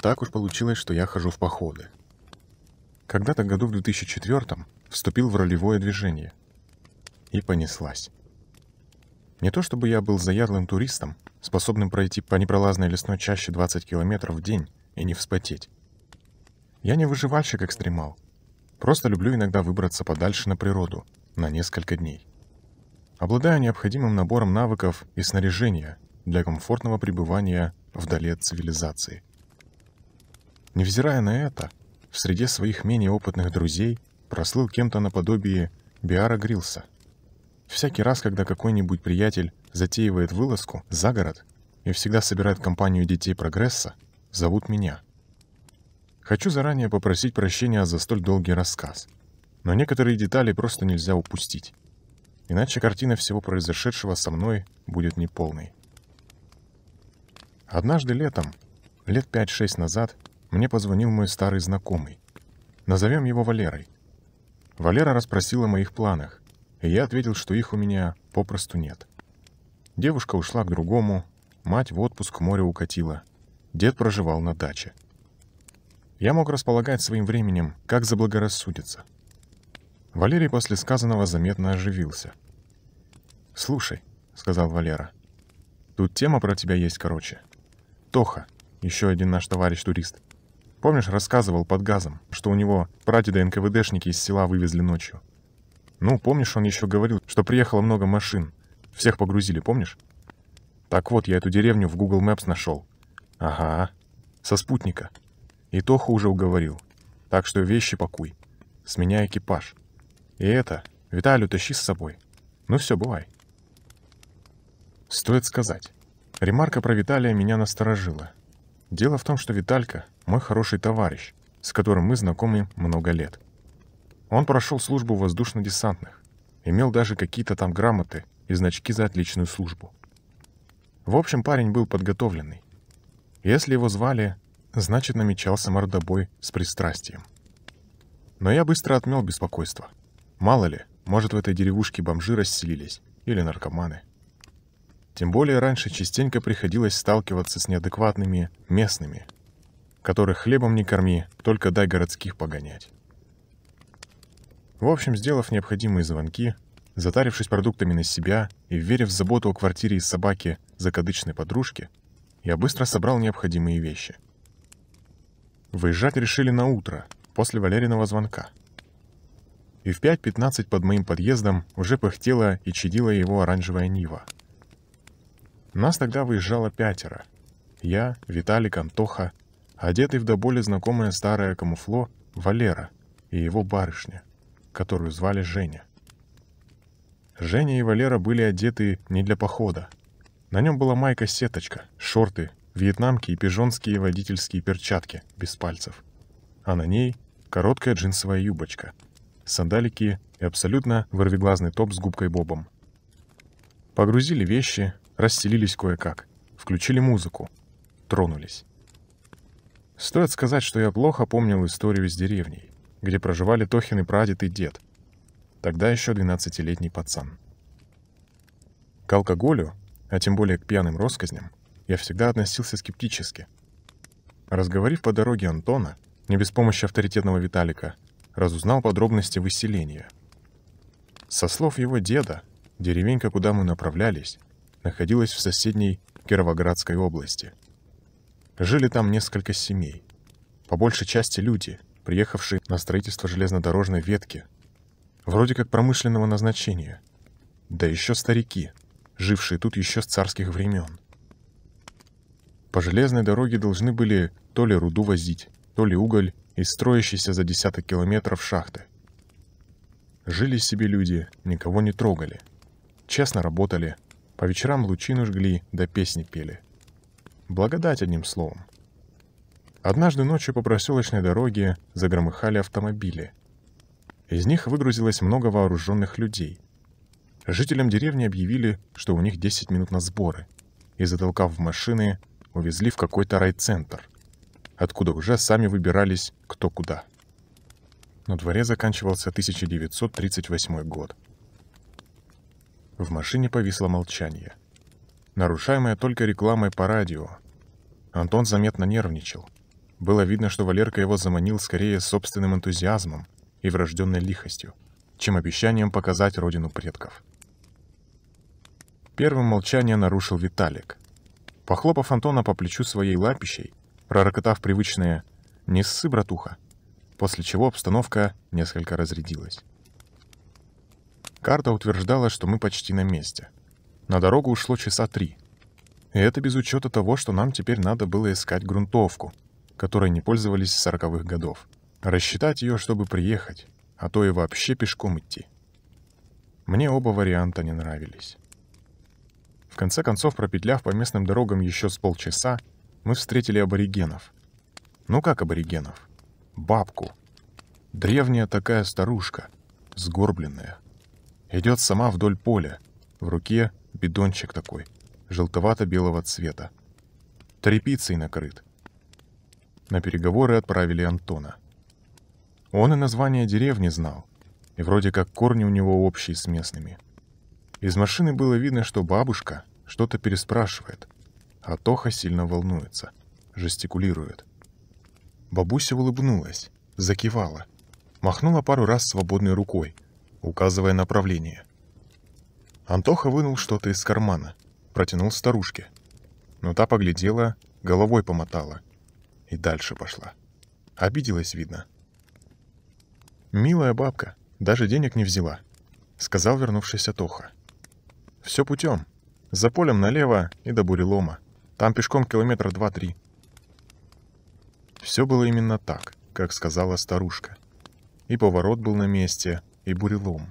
Так уж получилось, что я хожу в походы. Когда-то году в 2004 вступил в ролевое движение. И понеслась. Не то чтобы я был заядлым туристом, способным пройти по непролазной лесной чаще 20 километров в день и не вспотеть. Я не выживальщик-экстремал. Просто люблю иногда выбраться подальше на природу на несколько дней. Обладаю необходимым набором навыков и снаряжения для комфортного пребывания вдали от цивилизации. Невзирая на это, в среде своих менее опытных друзей прослыл кем-то наподобие Биара Грилса. Всякий раз, когда какой-нибудь приятель затеивает вылазку за город и всегда собирает компанию детей прогресса, зовут меня. Хочу заранее попросить прощения за столь долгий рассказ, но некоторые детали просто нельзя упустить, иначе картина всего произошедшего со мной будет неполной. Однажды летом, лет 5-6 назад, мне позвонил мой старый знакомый. Назовем его Валерой. Валера расспросил о моих планах, и я ответил, что их у меня попросту нет. Девушка ушла к другому, мать в отпуск к морю укатила, дед проживал на даче. Я мог располагать своим временем, как заблагорассудится. Валерий после сказанного заметно оживился. «Слушай», — сказал Валера, — «тут тема про тебя есть, короче. Тоха, еще один наш товарищ-турист, Помнишь, рассказывал под газом, что у него прадеда НКВДшники из села вывезли ночью? Ну, помнишь, он еще говорил, что приехало много машин. Всех погрузили, помнишь? Так вот, я эту деревню в Google Maps нашел. Ага, со спутника. И Тоху уже уговорил. Так что вещи пакуй. С меня экипаж. И это, Виталию тащи с собой. Ну все, бывай. Стоит сказать. Ремарка про Виталия меня насторожила. Дело в том, что Виталька — мой хороший товарищ, с которым мы знакомы много лет. Он прошел службу воздушно-десантных, имел даже какие-то там грамоты и значки за отличную службу. В общем, парень был подготовленный. Если его звали, значит намечался мордобой с пристрастием. Но я быстро отмел беспокойство. Мало ли, может в этой деревушке бомжи расселились или наркоманы. Тем более раньше частенько приходилось сталкиваться с неадекватными местными, которых хлебом не корми, только дай городских погонять. В общем, сделав необходимые звонки, затарившись продуктами на себя и верив в заботу о квартире из собаки закадычной подружки, я быстро собрал необходимые вещи. Выезжать решили на утро, после Валериного звонка. И в 5.15 под моим подъездом уже пыхтела и чадила его оранжевая Нива — нас тогда выезжало пятеро. Я, Виталик, Антоха, одетый в до боли знакомое старое камуфло Валера и его барышня, которую звали Женя. Женя и Валера были одеты не для похода. На нем была майка-сеточка, шорты, вьетнамки и пижонские водительские перчатки без пальцев. А на ней короткая джинсовая юбочка, сандалики и абсолютно вырвиглазный топ с губкой Бобом. Погрузили вещи, расселились кое-как, включили музыку, тронулись. Стоит сказать, что я плохо помнил историю с деревней, где проживали Тохин и прадед и дед, тогда еще 12-летний пацан. К алкоголю, а тем более к пьяным россказням, я всегда относился скептически. Разговорив по дороге Антона, не без помощи авторитетного Виталика, разузнал подробности выселения. Со слов его деда, деревенька, куда мы направлялись, находилась в соседней Кировоградской области. Жили там несколько семей. По большей части люди, приехавшие на строительство железнодорожной ветки, вроде как промышленного назначения. Да еще старики, жившие тут еще с царских времен. По железной дороге должны были то ли руду возить, то ли уголь из строящейся за десяток километров шахты. Жили себе люди, никого не трогали. Честно работали, по вечерам лучину жгли, да песни пели. Благодать одним словом. Однажды ночью по проселочной дороге загромыхали автомобили. Из них выгрузилось много вооруженных людей. Жителям деревни объявили, что у них 10 минут на сборы, и, затолкав в машины, увезли в какой-то райцентр, откуда уже сами выбирались кто куда. На дворе заканчивался 1938 год. В машине повисло молчание, нарушаемое только рекламой по радио. Антон заметно нервничал. Было видно, что Валерка его заманил скорее собственным энтузиазмом и врожденной лихостью, чем обещанием показать родину предков. Первым молчание нарушил Виталик. Похлопав Антона по плечу своей лапищей, пророкотав привычное «Не ссы, братуха», после чего обстановка несколько разрядилась. Карта утверждала, что мы почти на месте. На дорогу ушло часа три. И это без учета того, что нам теперь надо было искать грунтовку, которой не пользовались с сороковых годов. Рассчитать ее, чтобы приехать, а то и вообще пешком идти. Мне оба варианта не нравились. Конце концов, пропетляв по местным дорогам еще с полчаса, мы встретили аборигенов. Ну как аборигенов? Бабку. Древняя такая старушка, сгорбленная. Идет сама вдоль поля. В руке бидончик такой, желтовато-белого цвета. Трепицей накрыт. На переговоры отправили Антона. Он и название деревни знал, и вроде как корни у него общие с местными — из машины было видно, что бабушка что-то переспрашивает, а Тоха сильно волнуется, жестикулирует. Бабуся улыбнулась, закивала, махнула пару раз свободной рукой, указывая направление. Антоха вынул что-то из кармана, протянул старушке. Но та поглядела, головой помотала и дальше пошла. Обиделась, видно. «Милая бабка, даже денег не взяла», — сказал вернувшийся Тоха. Все путем. За полем налево и до бурелома. Там пешком километра два-три. Все было именно так, как сказала старушка. И поворот был на месте, и бурелом.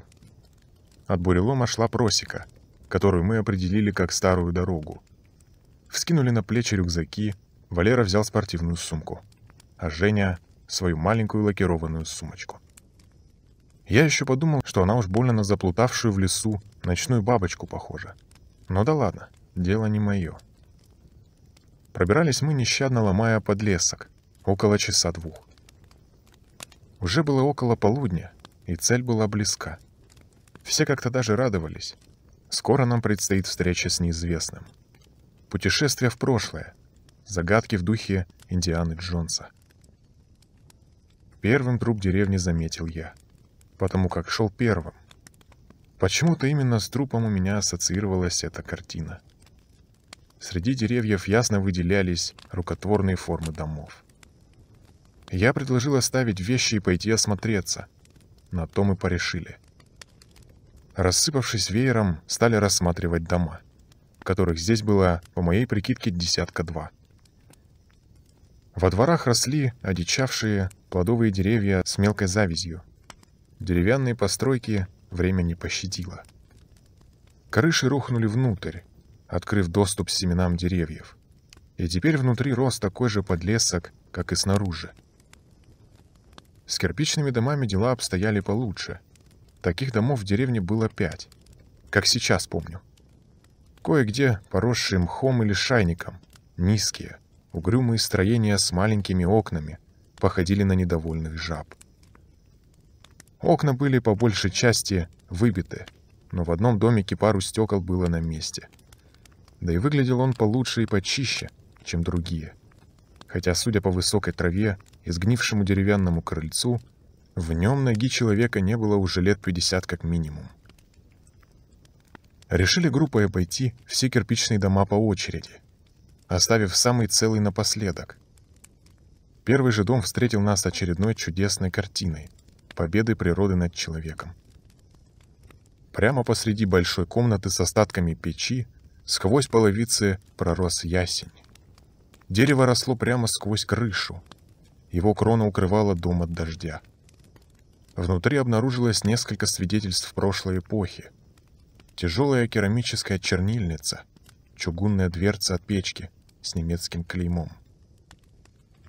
От бурелома шла просека, которую мы определили как старую дорогу. Вскинули на плечи рюкзаки, Валера взял спортивную сумку, а Женя — свою маленькую лакированную сумочку. Я еще подумал, что она уж больно на заплутавшую в лесу ночную бабочку похожа. Но да ладно, дело не мое. Пробирались мы, нещадно ломая подлесок, около часа двух. Уже было около полудня, и цель была близка. Все как-то даже радовались. Скоро нам предстоит встреча с неизвестным. Путешествие в прошлое. Загадки в духе Индианы Джонса. Первым труп деревни заметил я — потому как шел первым. Почему-то именно с трупом у меня ассоциировалась эта картина. Среди деревьев ясно выделялись рукотворные формы домов. Я предложил оставить вещи и пойти осмотреться. На то мы порешили. Рассыпавшись веером, стали рассматривать дома, которых здесь было, по моей прикидке, десятка два. Во дворах росли одичавшие плодовые деревья с мелкой завязью, Деревянные постройки время не пощадило. Крыши рухнули внутрь, открыв доступ семенам деревьев. И теперь внутри рос такой же подлесок, как и снаружи. С кирпичными домами дела обстояли получше. Таких домов в деревне было пять, как сейчас помню. Кое-где поросшие мхом или шайником, низкие, угрюмые строения с маленькими окнами походили на недовольных жаб. Окна были по большей части выбиты, но в одном домике пару стекол было на месте. Да и выглядел он получше и почище, чем другие. Хотя, судя по высокой траве и сгнившему деревянному крыльцу, в нем ноги человека не было уже лет 50 как минимум. Решили группой обойти все кирпичные дома по очереди, оставив самый целый напоследок. Первый же дом встретил нас очередной чудесной картиной — победы природы над человеком. Прямо посреди большой комнаты с остатками печи сквозь половицы пророс ясень. Дерево росло прямо сквозь крышу. Его крона укрывала дом от дождя. Внутри обнаружилось несколько свидетельств прошлой эпохи. Тяжелая керамическая чернильница, чугунная дверца от печки с немецким клеймом,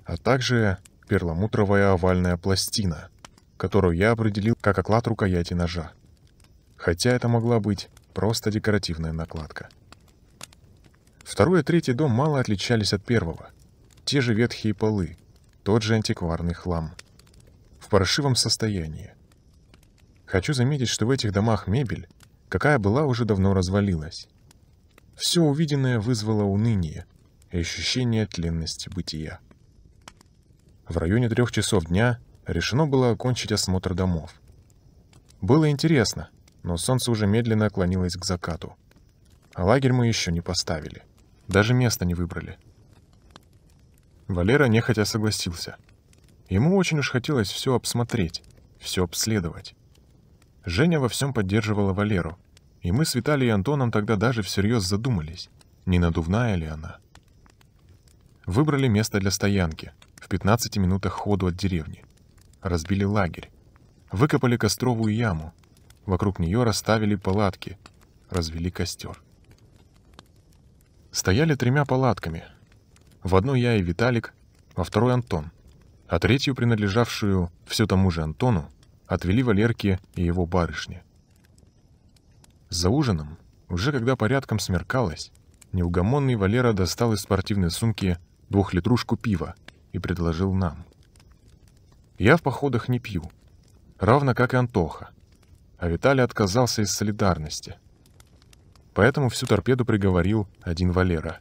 а также перламутровая овальная пластина которую я определил как оклад рукояти ножа. Хотя это могла быть просто декоративная накладка. Второй и третий дом мало отличались от первого. Те же ветхие полы, тот же антикварный хлам. В паршивом состоянии. Хочу заметить, что в этих домах мебель, какая была, уже давно развалилась. Все увиденное вызвало уныние и ощущение тленности бытия. В районе трех часов дня решено было окончить осмотр домов. Было интересно, но солнце уже медленно клонилось к закату. А лагерь мы еще не поставили. Даже место не выбрали. Валера нехотя согласился. Ему очень уж хотелось все обсмотреть, все обследовать. Женя во всем поддерживала Валеру, и мы с Виталием и Антоном тогда даже всерьез задумались, не надувная ли она. Выбрали место для стоянки, в 15 минутах ходу от деревни. Разбили лагерь. Выкопали костровую яму. Вокруг нее расставили палатки, развели костер. Стояли тремя палатками. В одной я и Виталик, во второй Антон, а третью, принадлежавшую все тому же Антону, отвели Валерке и его барышне. За ужином, уже когда порядком смеркалось, неугомонный Валера достал из спортивной сумки двухлитрушку пива и предложил нам. Я в походах не пью, равно как и Антоха, а Виталий отказался из солидарности. Поэтому всю торпеду приговорил один Валера.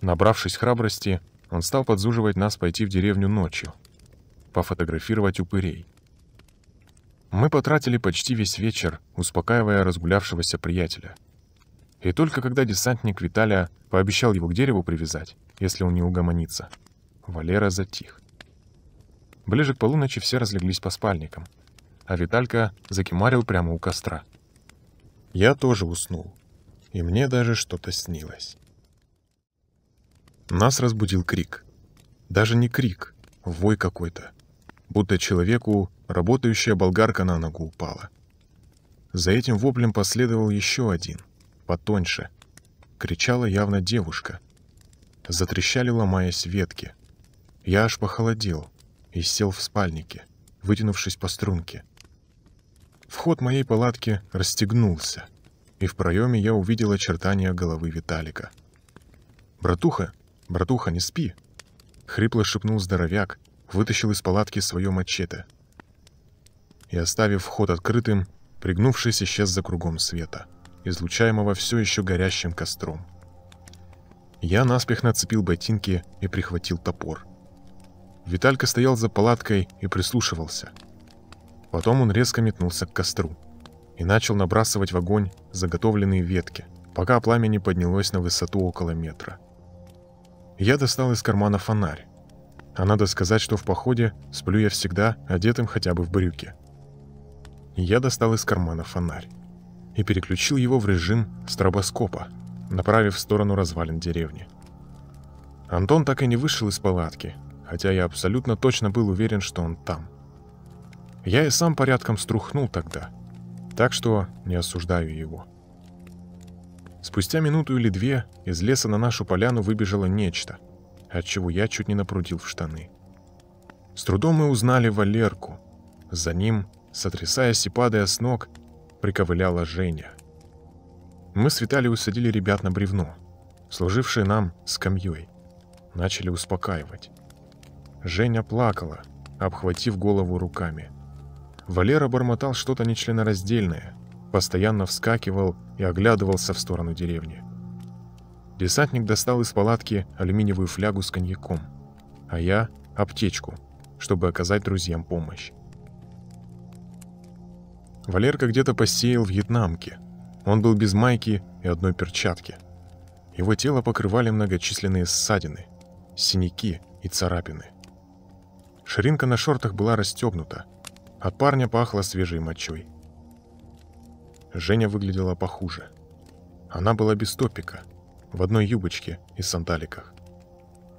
Набравшись храбрости, он стал подзуживать нас пойти в деревню ночью, пофотографировать упырей. Мы потратили почти весь вечер, успокаивая разгулявшегося приятеля. И только когда десантник Виталия пообещал его к дереву привязать, если он не угомонится, Валера затих. Ближе к полуночи все разлеглись по спальникам, а Виталька закимарил прямо у костра. Я тоже уснул, и мне даже что-то снилось. Нас разбудил крик. Даже не крик, вой какой-то будто человеку работающая болгарка на ногу упала. За этим воплем последовал еще один, потоньше. Кричала явно девушка. Затрещали, ломаясь ветки. Я аж похолодел и сел в спальнике, вытянувшись по струнке. Вход моей палатки расстегнулся, и в проеме я увидел очертания головы Виталика. «Братуха, братуха, не спи!» — хрипло шепнул здоровяк, вытащил из палатки свое мачете и, оставив вход открытым, пригнувшись, исчез за кругом света, излучаемого все еще горящим костром. Я наспех нацепил ботинки и прихватил топор. Виталька стоял за палаткой и прислушивался. Потом он резко метнулся к костру и начал набрасывать в огонь заготовленные ветки, пока пламя не поднялось на высоту около метра. Я достал из кармана фонарь а надо сказать, что в походе сплю я всегда одетым хотя бы в брюки. Я достал из кармана фонарь и переключил его в режим стробоскопа, направив в сторону развалин деревни. Антон так и не вышел из палатки, хотя я абсолютно точно был уверен, что он там. Я и сам порядком струхнул тогда, так что не осуждаю его. Спустя минуту или две из леса на нашу поляну выбежало нечто — отчего я чуть не напрудил в штаны. С трудом мы узнали Валерку. За ним, сотрясаясь и падая с ног, приковыляла Женя. Мы с Виталием усадили ребят на бревно, служившее нам скамьей. Начали успокаивать. Женя плакала, обхватив голову руками. Валера бормотал что-то нечленораздельное, постоянно вскакивал и оглядывался в сторону деревни. Десантник достал из палатки алюминиевую флягу с коньяком, а я — аптечку, чтобы оказать друзьям помощь. Валерка где-то посеял вьетнамки. Он был без майки и одной перчатки. Его тело покрывали многочисленные ссадины, синяки и царапины. Ширинка на шортах была расстегнута. От парня пахло свежей мочой. Женя выглядела похуже. Она была без топика — в одной юбочке и сандаликах.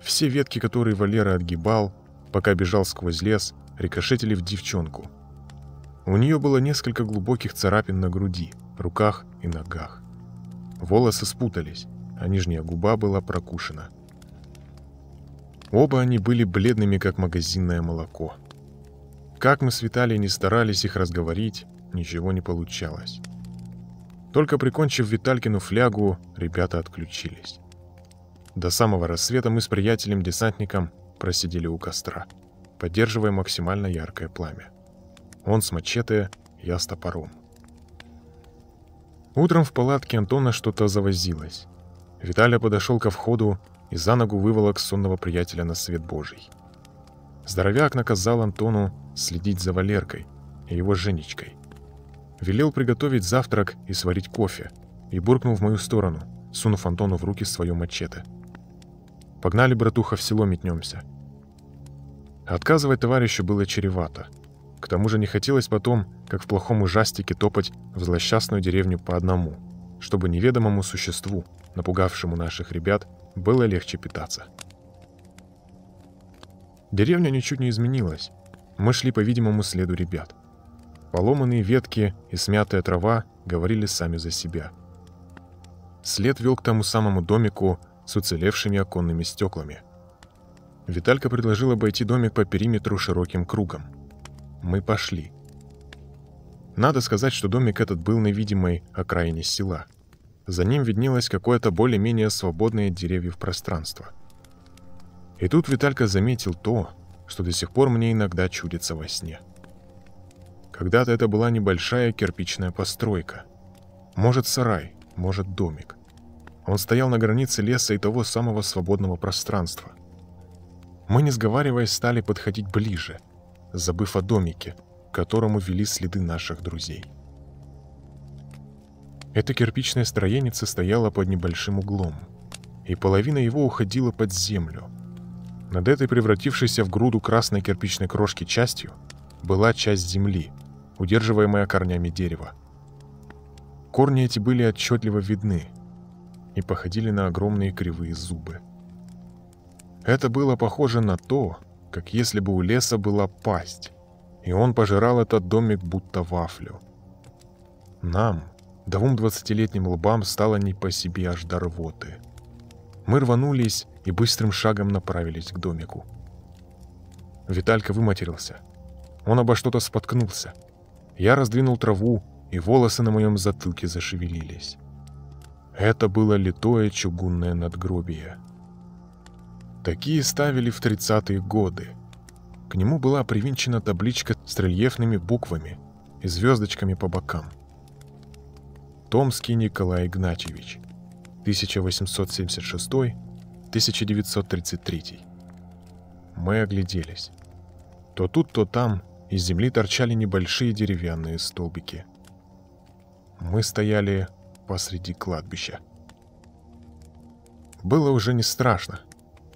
Все ветки, которые Валера отгибал, пока бежал сквозь лес, рикошетили в девчонку. У нее было несколько глубоких царапин на груди, руках и ногах. Волосы спутались, а нижняя губа была прокушена. Оба они были бледными, как магазинное молоко. Как мы с Виталием не старались их разговорить, ничего не получалось. Только прикончив Виталькину флягу, ребята отключились. До самого рассвета мы с приятелем-десантником просидели у костра, поддерживая максимально яркое пламя. Он с мачете, я с топором. Утром в палатке Антона что-то завозилось. Виталий подошел ко входу и за ногу выволок сонного приятеля на свет Божий. Здоровяк наказал Антону следить за Валеркой и его Женечкой. Велел приготовить завтрак и сварить кофе, и буркнул в мою сторону, сунув Антону в руки свое мачете. «Погнали, братуха, в село метнемся». Отказывать товарищу было чревато. К тому же не хотелось потом, как в плохом ужастике, топать в злосчастную деревню по одному, чтобы неведомому существу, напугавшему наших ребят, было легче питаться. Деревня ничуть не изменилась. Мы шли по видимому следу ребят. Поломанные ветки и смятая трава говорили сами за себя. След вел к тому самому домику с уцелевшими оконными стеклами. Виталька предложил обойти домик по периметру широким кругом. Мы пошли. Надо сказать, что домик этот был на видимой окраине села. За ним виднелось какое-то более-менее свободное деревьев пространство. И тут Виталька заметил то, что до сих пор мне иногда чудится во сне. Когда-то это была небольшая кирпичная постройка. Может, сарай, может, домик. Он стоял на границе леса и того самого свободного пространства. Мы, не сговариваясь, стали подходить ближе, забыв о домике, к которому вели следы наших друзей. Это кирпичное строение стояло под небольшим углом, и половина его уходила под землю. Над этой превратившейся в груду красной кирпичной крошки частью была часть земли, удерживаемая корнями дерева. Корни эти были отчетливо видны и походили на огромные кривые зубы. Это было похоже на то, как если бы у леса была пасть, и он пожирал этот домик будто вафлю. Нам, Двум двадцатилетним лбам стало не по себе аж до рвоты. Мы рванулись и быстрым шагом направились к домику. Виталька выматерился. Он обо что-то споткнулся. Я раздвинул траву, и волосы на моем затылке зашевелились. Это было литое чугунное надгробие. Такие ставили в тридцатые годы. К нему была привинчена табличка с рельефными буквами и звездочками по бокам. Томский Николай Игнатьевич, 1876-1933. Мы огляделись. То тут, то там из земли торчали небольшие деревянные столбики. Мы стояли посреди кладбища. Было уже не страшно.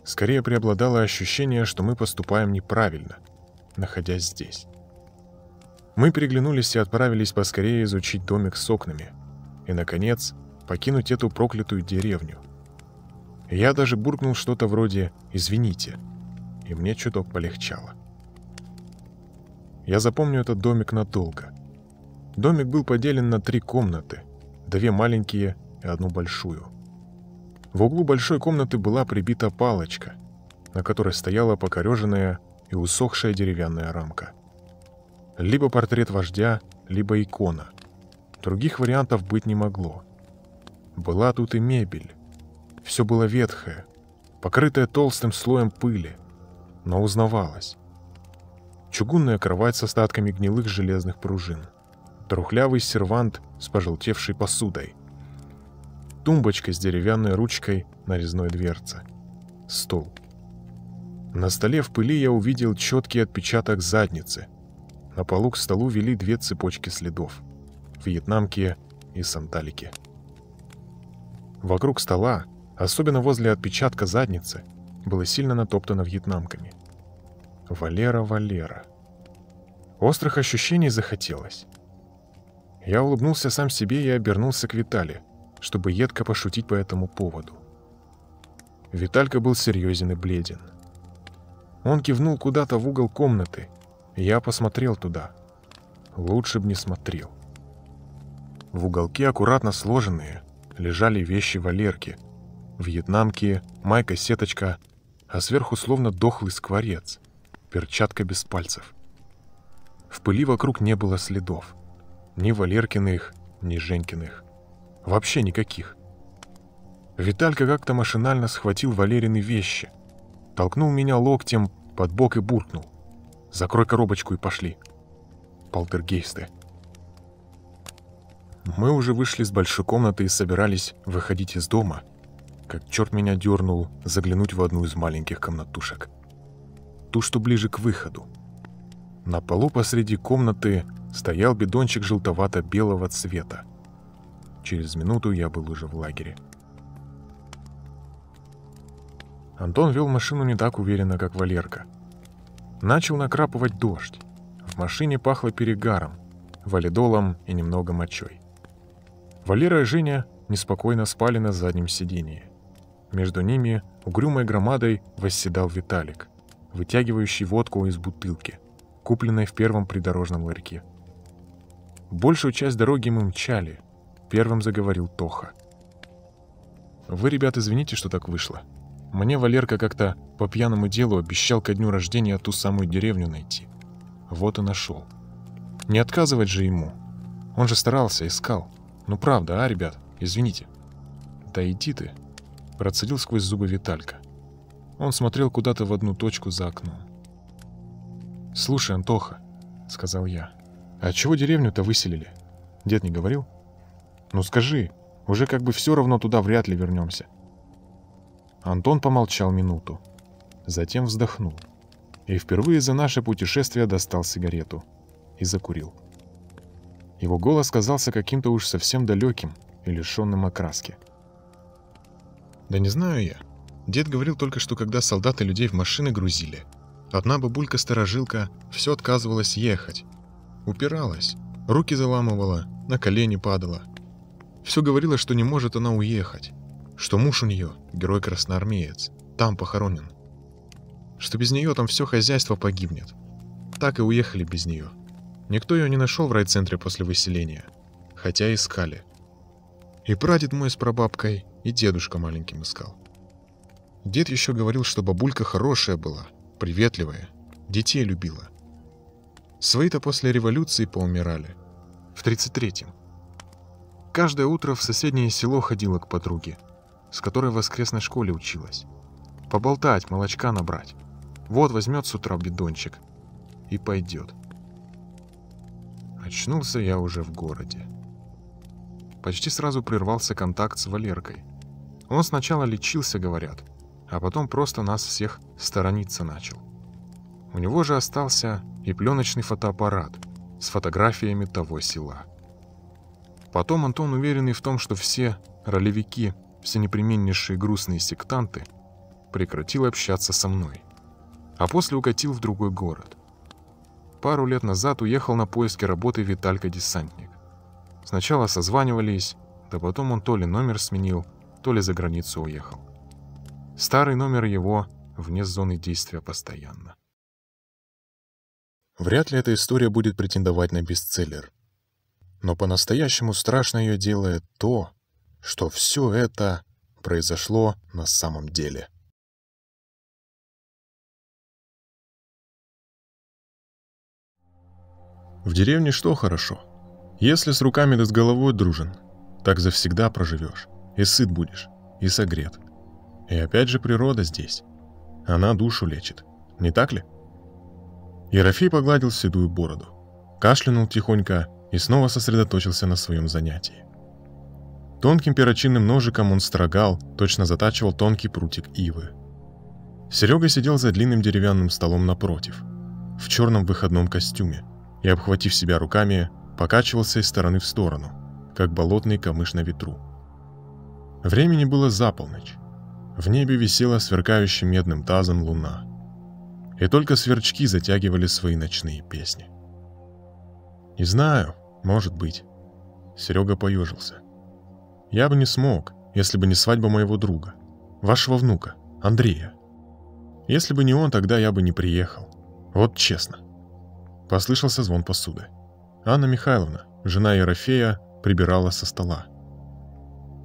Скорее преобладало ощущение, что мы поступаем неправильно, находясь здесь. Мы переглянулись и отправились поскорее изучить домик с окнами – и, наконец, покинуть эту проклятую деревню. Я даже буркнул что-то вроде «извините», и мне чуток полегчало. Я запомню этот домик надолго. Домик был поделен на три комнаты, две маленькие и одну большую. В углу большой комнаты была прибита палочка, на которой стояла покореженная и усохшая деревянная рамка. Либо портрет вождя, либо икона, Других вариантов быть не могло. Была тут и мебель. Все было ветхое, покрытое толстым слоем пыли, но узнавалось. Чугунная кровать с остатками гнилых железных пружин. Трухлявый сервант с пожелтевшей посудой. Тумбочка с деревянной ручкой на резной дверце. Стол. На столе в пыли я увидел четкий отпечаток задницы. На полу к столу вели две цепочки следов вьетнамки и санталики. Вокруг стола, особенно возле отпечатка задницы, было сильно натоптано вьетнамками. Валера, Валера. Острых ощущений захотелось. Я улыбнулся сам себе и обернулся к Витале, чтобы едко пошутить по этому поводу. Виталька был серьезен и бледен. Он кивнул куда-то в угол комнаты, я посмотрел туда. Лучше б не смотрел. В уголке аккуратно сложенные лежали вещи Валерки. Вьетнамки, майка-сеточка, а сверху словно дохлый скворец, перчатка без пальцев. В пыли вокруг не было следов. Ни Валеркиных, ни Женькиных. Вообще никаких. Виталька как-то машинально схватил Валерины вещи, толкнул меня локтем под бок и буркнул. закрой коробочку и пошли. Полтергейсты. Мы уже вышли с большой комнаты и собирались выходить из дома, как черт меня дернул заглянуть в одну из маленьких комнатушек. Ту, что ближе к выходу. На полу посреди комнаты стоял бидончик желтовато-белого цвета. Через минуту я был уже в лагере. Антон вел машину не так уверенно, как Валерка. Начал накрапывать дождь. В машине пахло перегаром, валидолом и немного мочой. Валера и Женя неспокойно спали на заднем сидении. Между ними угрюмой громадой восседал Виталик, вытягивающий водку из бутылки, купленной в первом придорожном ларьке. Большую часть дороги мы мчали. Первым заговорил Тоха. «Вы, ребят, извините, что так вышло. Мне Валерка как-то по пьяному делу обещал ко дню рождения ту самую деревню найти. Вот и нашел. Не отказывать же ему. Он же старался, искал. Ну правда, а, ребят, извините». «Да иди ты», — процедил сквозь зубы Виталька. Он смотрел куда-то в одну точку за окном. «Слушай, Антоха», — сказал я, — «а чего деревню-то выселили? Дед не говорил?» «Ну скажи, уже как бы все равно туда вряд ли вернемся». Антон помолчал минуту, затем вздохнул и впервые за наше путешествие достал сигарету и закурил. Его голос казался каким-то уж совсем далеким и лишенным окраски. «Да не знаю я. Дед говорил только, что когда солдаты людей в машины грузили, одна бабулька-сторожилка все отказывалась ехать. Упиралась, руки заламывала, на колени падала. Все говорила, что не может она уехать, что муж у нее, герой-красноармеец, там похоронен. Что без нее там все хозяйство погибнет. Так и уехали без нее. Никто ее не нашел в райцентре после выселения, хотя искали. И прадед мой с прабабкой, и дедушка маленьким искал. Дед еще говорил, что бабулька хорошая была, приветливая, детей любила. Свои-то после революции поумирали. В 33-м. Каждое утро в соседнее село ходила к подруге, с которой в воскресной школе училась. Поболтать, молочка набрать. Вот возьмет с утра бидончик и пойдет. Очнулся я уже в городе. Почти сразу прервался контакт с Валеркой. Он сначала лечился, говорят, а потом просто нас всех сторониться начал. У него же остался и пленочный фотоаппарат с фотографиями того села. Потом Антон, уверенный в том, что все ролевики, все непременнейшие грустные сектанты, прекратил общаться со мной, а после укатил в другой город. Пару лет назад уехал на поиски работы Виталька-десантник. Сначала созванивались, да потом он то ли номер сменил, то ли за границу уехал. Старый номер его вне зоны действия постоянно. Вряд ли эта история будет претендовать на бестселлер. Но по-настоящему страшно ее делает то, что все это произошло на самом деле. В деревне что хорошо? Если с руками да с головой дружен, так завсегда проживешь, и сыт будешь, и согрет. И опять же природа здесь. Она душу лечит, не так ли? Ерофей погладил седую бороду, кашлянул тихонько и снова сосредоточился на своем занятии. Тонким перочинным ножиком он строгал, точно затачивал тонкий прутик ивы. Серега сидел за длинным деревянным столом напротив, в черном выходном костюме, и, обхватив себя руками, покачивался из стороны в сторону, как болотный камыш на ветру. Времени было за полночь. В небе висела сверкающим медным тазом луна. И только сверчки затягивали свои ночные песни. «Не знаю, может быть». Серега поежился. «Я бы не смог, если бы не свадьба моего друга, вашего внука, Андрея. Если бы не он, тогда я бы не приехал. Вот честно». Послышался звон посуды. Анна Михайловна, жена Ерофея, прибирала со стола.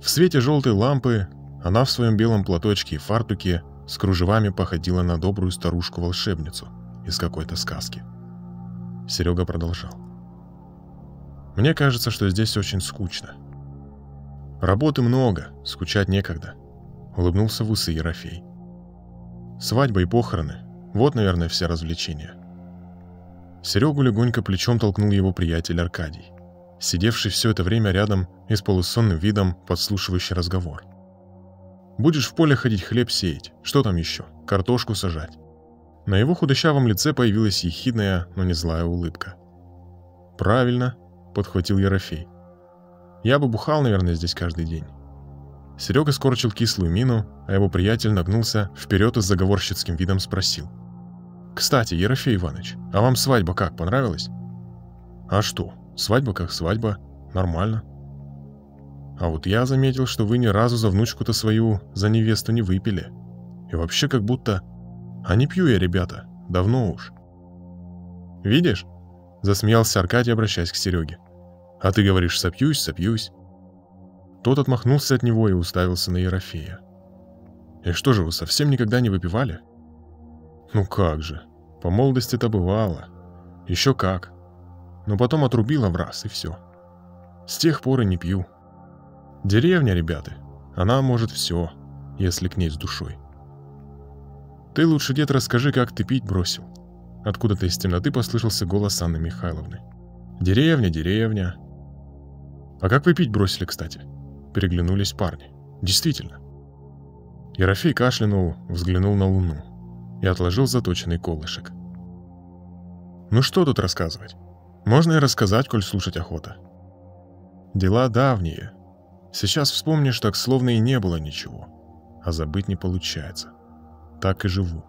В свете желтой лампы она в своем белом платочке и фартуке с кружевами походила на добрую старушку-волшебницу из какой-то сказки. Серега продолжал. «Мне кажется, что здесь очень скучно. Работы много, скучать некогда», — улыбнулся в усы Ерофей. «Свадьба и похороны — вот, наверное, все развлечения. Серегу легонько плечом толкнул его приятель Аркадий, сидевший все это время рядом и с полусонным видом подслушивающий разговор. «Будешь в поле ходить хлеб сеять, что там еще? Картошку сажать?» На его худощавом лице появилась ехидная, но не злая улыбка. «Правильно», — подхватил Ерофей. «Я бы бухал, наверное, здесь каждый день». Серега скорчил кислую мину, а его приятель нагнулся вперед и с заговорщицким видом спросил. «Кстати, Ерофей Иванович, а вам свадьба как, понравилась?» «А что, свадьба как свадьба, нормально». «А вот я заметил, что вы ни разу за внучку-то свою, за невесту не выпили. И вообще как будто а не пью я, ребята, давно уж. Видишь? Засмеялся Аркадий, обращаясь к Сереге. А ты говоришь, сопьюсь, сопьюсь. Тот отмахнулся от него и уставился на Ерофея. И что же, вы совсем никогда не выпивали? Ну как же, по молодости это бывало. Еще как. Но потом отрубила в раз, и все. С тех пор и не пью. Деревня, ребята, она может все, если к ней с душой. «Ты лучше, дед, расскажи, как ты пить бросил». Откуда-то из темноты послышался голос Анны Михайловны. «Деревня, деревня». «А как вы пить бросили, кстати?» Переглянулись парни. «Действительно». Ерофей кашлянул, взглянул на луну и отложил заточенный колышек. «Ну что тут рассказывать? Можно и рассказать, коль слушать охота. Дела давние. Сейчас вспомнишь, так словно и не было ничего, а забыть не получается так и живу.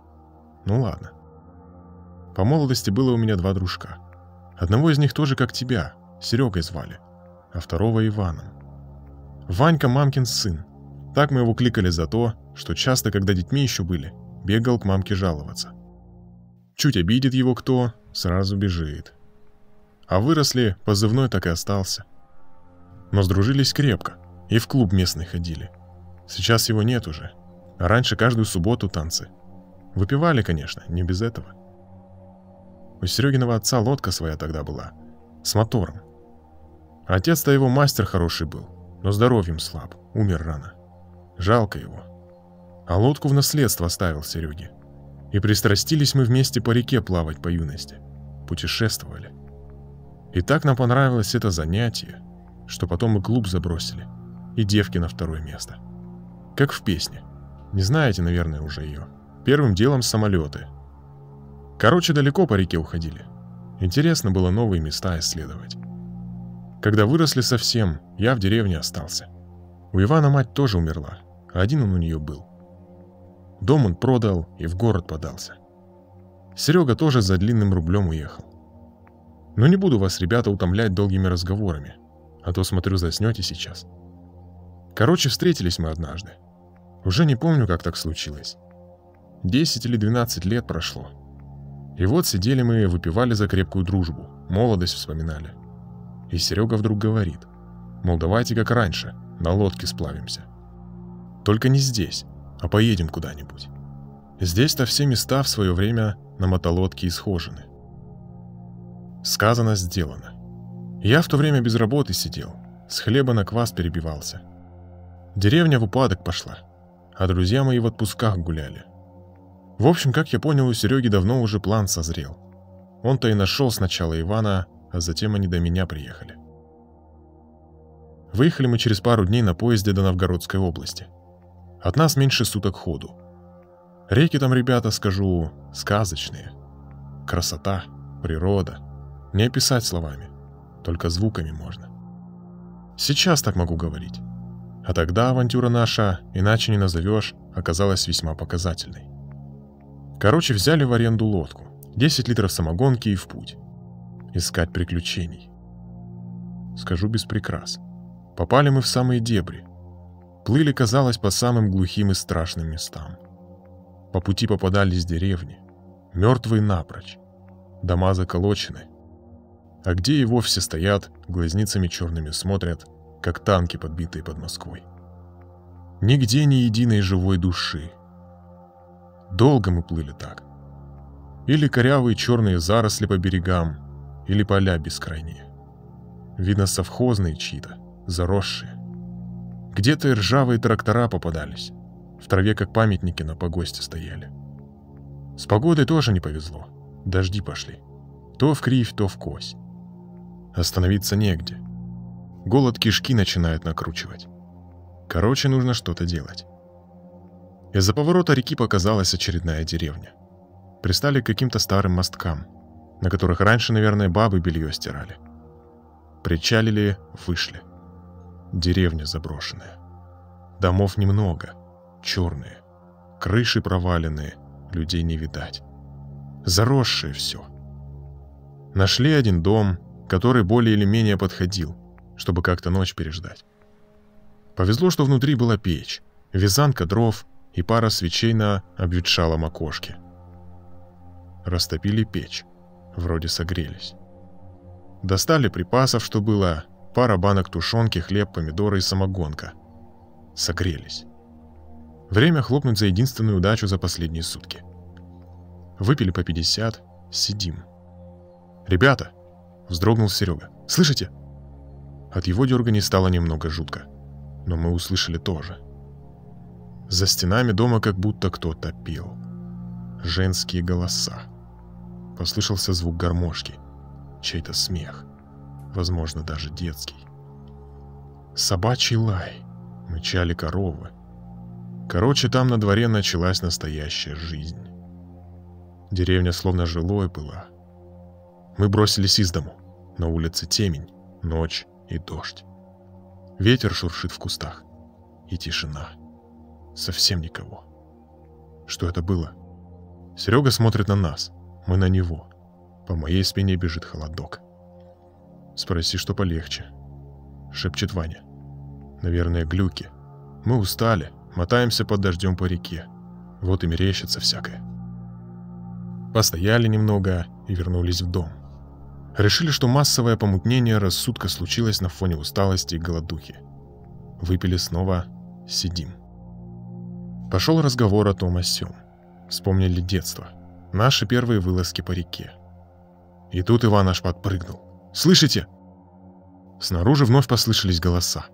Ну ладно. По молодости было у меня два дружка. Одного из них тоже как тебя, Серегой звали, а второго Иваном. Ванька мамкин сын. Так мы его кликали за то, что часто, когда детьми еще были, бегал к мамке жаловаться. Чуть обидит его кто, сразу бежит. А выросли, позывной так и остался. Но сдружились крепко, и в клуб местный ходили. Сейчас его нет уже, а раньше каждую субботу танцы. Выпивали, конечно, не без этого. У Серегиного отца лодка своя тогда была, с мотором. Отец-то его мастер хороший был, но здоровьем слаб, умер рано. Жалко его. А лодку в наследство оставил Сереге. И пристрастились мы вместе по реке плавать по юности. Путешествовали. И так нам понравилось это занятие, что потом мы клуб забросили. И девки на второе место. Как в песне. Не знаете, наверное, уже ее. Первым делом самолеты. Короче, далеко по реке уходили. Интересно было новые места исследовать. Когда выросли совсем, я в деревне остался. У Ивана мать тоже умерла, а один он у нее был. Дом он продал и в город подался. Серега тоже за длинным рублем уехал. Но не буду вас, ребята, утомлять долгими разговорами, а то, смотрю, заснете сейчас. Короче, встретились мы однажды. Уже не помню, как так случилось. 10 или 12 лет прошло. И вот сидели мы, выпивали за крепкую дружбу, молодость вспоминали. И Серега вдруг говорит, мол, давайте как раньше, на лодке сплавимся. Только не здесь, а поедем куда-нибудь. Здесь-то все места в свое время на мотолодке исхожены. Сказано, сделано. Я в то время без работы сидел, с хлеба на квас перебивался. Деревня в упадок пошла а друзья мои в отпусках гуляли. В общем, как я понял, у Сереги давно уже план созрел. Он-то и нашел сначала Ивана, а затем они до меня приехали. Выехали мы через пару дней на поезде до Новгородской области. От нас меньше суток ходу. Реки там, ребята, скажу, сказочные. Красота, природа. Не описать словами, только звуками можно. Сейчас так могу говорить. А тогда авантюра наша, иначе не назовешь, оказалась весьма показательной. Короче, взяли в аренду лодку. 10 литров самогонки и в путь. Искать приключений. Скажу без прикрас. Попали мы в самые дебри. Плыли, казалось, по самым глухим и страшным местам. По пути попадались деревни. Мертвые напрочь. Дома заколочены. А где и вовсе стоят, глазницами черными смотрят, как танки, подбитые под Москвой. Нигде ни единой живой души. Долго мы плыли так. Или корявые черные заросли по берегам, или поля бескрайние. Видно, совхозные чьи-то, заросшие. Где-то и ржавые трактора попадались. В траве, как памятники, на погосте стояли. С погодой тоже не повезло. Дожди пошли. То в кривь, то в кось. Остановиться негде. Голод кишки начинает накручивать. Короче, нужно что-то делать. Из-за поворота реки показалась очередная деревня. Пристали к каким-то старым мосткам, на которых раньше, наверное, бабы белье стирали. Причалили, вышли. Деревня заброшенная. Домов немного, черные. Крыши проваленные, людей не видать. Заросшее все. Нашли один дом, который более или менее подходил, чтобы как-то ночь переждать. Повезло, что внутри была печь, вязанка дров и пара свечей на обветшалом окошке. Растопили печь. Вроде согрелись. Достали припасов, что было, пара банок тушенки, хлеб, помидоры и самогонка. Согрелись. Время хлопнуть за единственную удачу за последние сутки. Выпили по 50, сидим. «Ребята!» — вздрогнул Серега. «Слышите?» От его дергания стало немного жутко, но мы услышали тоже. За стенами дома как будто кто-то пел. Женские голоса. Послышался звук гармошки. Чей-то смех. Возможно, даже детский. Собачий лай. Мычали коровы. Короче, там на дворе началась настоящая жизнь. Деревня словно жилой была. Мы бросились из дому. На улице темень, ночь и дождь. Ветер шуршит в кустах. И тишина. Совсем никого. Что это было? Серега смотрит на нас. Мы на него. По моей спине бежит холодок. Спроси, что полегче. Шепчет Ваня. Наверное, глюки. Мы устали, мотаемся под дождем по реке. Вот и мерещится всякое. Постояли немного и вернулись в дом. Решили, что массовое помутнение рассудка случилось на фоне усталости и голодухи. Выпили снова, сидим. Пошел разговор о том о сём. Вспомнили детство. Наши первые вылазки по реке. И тут Иван аж подпрыгнул. «Слышите?» Снаружи вновь послышались голоса.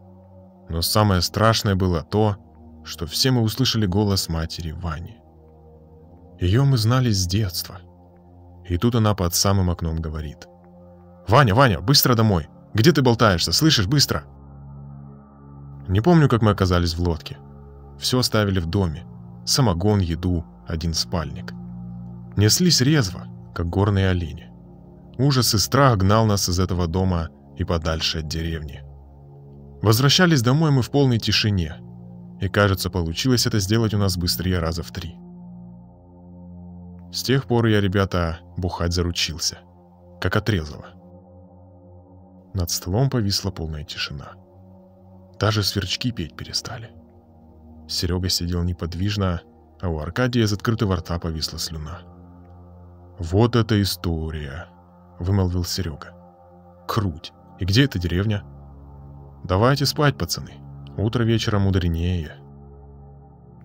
Но самое страшное было то, что все мы услышали голос матери Вани. Ее мы знали с детства. И тут она под самым окном говорит. «Ваня, Ваня, быстро домой! Где ты болтаешься? Слышишь, быстро!» Не помню, как мы оказались в лодке. Все оставили в доме. Самогон, еду, один спальник. Неслись резво, как горные олени. Ужас и страх гнал нас из этого дома и подальше от деревни. Возвращались домой мы в полной тишине, и, кажется, получилось это сделать у нас быстрее раза в три. С тех пор я, ребята, бухать заручился, как отрезало. Над столом повисла полная тишина. Даже сверчки петь перестали. Серега сидел неподвижно, а у Аркадия из открытого рта повисла слюна. «Вот эта история!» — вымолвил Серега. «Круть! И где эта деревня?» «Давайте спать, пацаны. Утро вечера мудренее».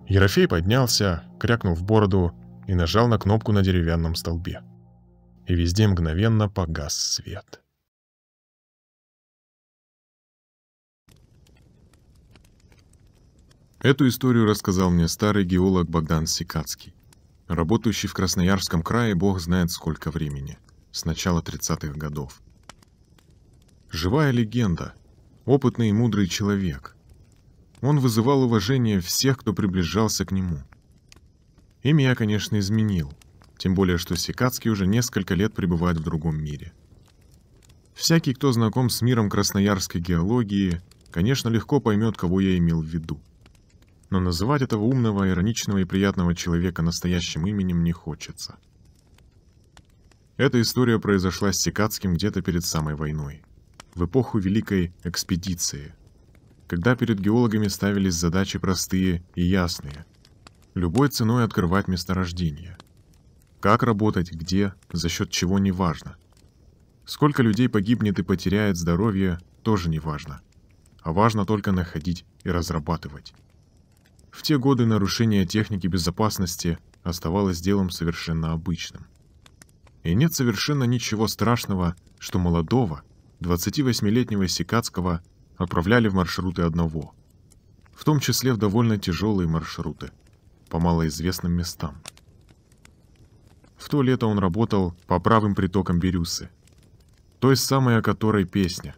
Ерофей поднялся, крякнул в бороду и нажал на кнопку на деревянном столбе. И везде мгновенно погас свет. Эту историю рассказал мне старый геолог Богдан Сикацкий, работающий в Красноярском крае бог знает сколько времени, с начала 30-х годов. Живая легенда, опытный и мудрый человек. Он вызывал уважение всех, кто приближался к нему. Имя я, конечно, изменил, тем более, что Сикацкий уже несколько лет пребывает в другом мире. Всякий, кто знаком с миром красноярской геологии, конечно, легко поймет, кого я имел в виду но называть этого умного, ироничного и приятного человека настоящим именем не хочется. Эта история произошла с Секацким где-то перед самой войной, в эпоху Великой экспедиции, когда перед геологами ставились задачи простые и ясные. Любой ценой открывать месторождение. Как работать, где, за счет чего не важно. Сколько людей погибнет и потеряет здоровье, тоже не важно. А важно только находить и разрабатывать. В те годы нарушение техники безопасности оставалось делом совершенно обычным. И нет совершенно ничего страшного, что молодого, 28-летнего Сикацкого отправляли в маршруты одного, в том числе в довольно тяжелые маршруты, по малоизвестным местам. в то лето он работал по правым притокам Бирюсы. Той самой, о которой песня.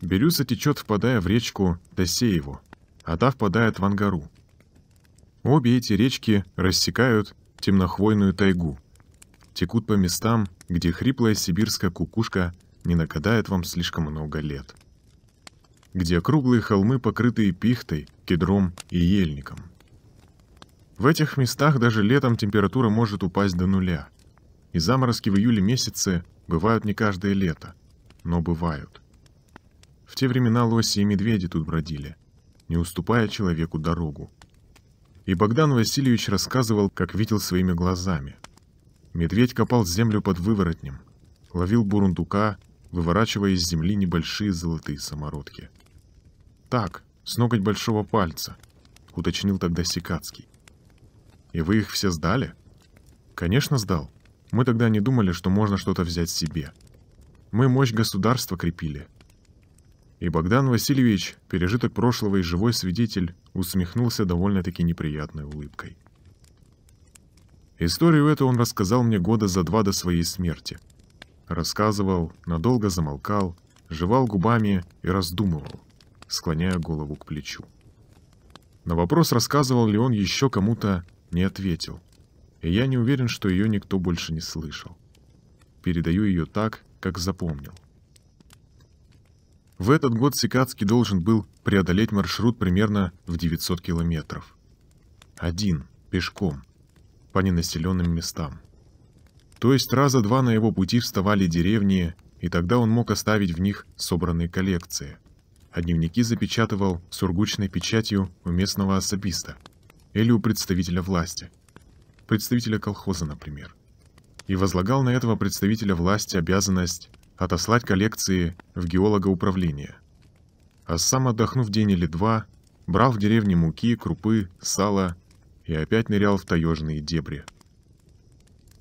Бирюса течет, впадая в речку Досееву, а та впадает в Ангару. Обе эти речки рассекают темнохвойную тайгу, текут по местам, где хриплая сибирская кукушка не накадает вам слишком много лет. Где круглые холмы, покрытые пихтой, кедром и ельником. В этих местах даже летом температура может упасть до нуля. И заморозки в июле месяце бывают не каждое лето, но бывают. В те времена лоси и медведи тут бродили, не уступая человеку дорогу. И Богдан Васильевич рассказывал, как видел своими глазами. Медведь копал землю под выворотнем, ловил бурундука, выворачивая из земли небольшие золотые самородки. «Так, с ноготь большого пальца», — уточнил тогда Сикацкий. «И вы их все сдали?» «Конечно, сдал. Мы тогда не думали, что можно что-то взять себе. Мы мощь государства крепили, и Богдан Васильевич, пережиток прошлого и живой свидетель, усмехнулся довольно-таки неприятной улыбкой. Историю эту он рассказал мне года за два до своей смерти. Рассказывал, надолго замолкал, жевал губами и раздумывал, склоняя голову к плечу. На вопрос, рассказывал ли он еще кому-то, не ответил. И я не уверен, что ее никто больше не слышал. Передаю ее так, как запомнил. В этот год Сикацкий должен был преодолеть маршрут примерно в 900 километров. Один, пешком, по ненаселенным местам. То есть раза два на его пути вставали деревни, и тогда он мог оставить в них собранные коллекции. А дневники запечатывал сургучной печатью у местного особиста или у представителя власти, представителя колхоза, например. И возлагал на этого представителя власти обязанность отослать коллекции в геологоуправление. А сам, отдохнув день или два, брал в деревне муки, крупы, сала и опять нырял в таежные дебри.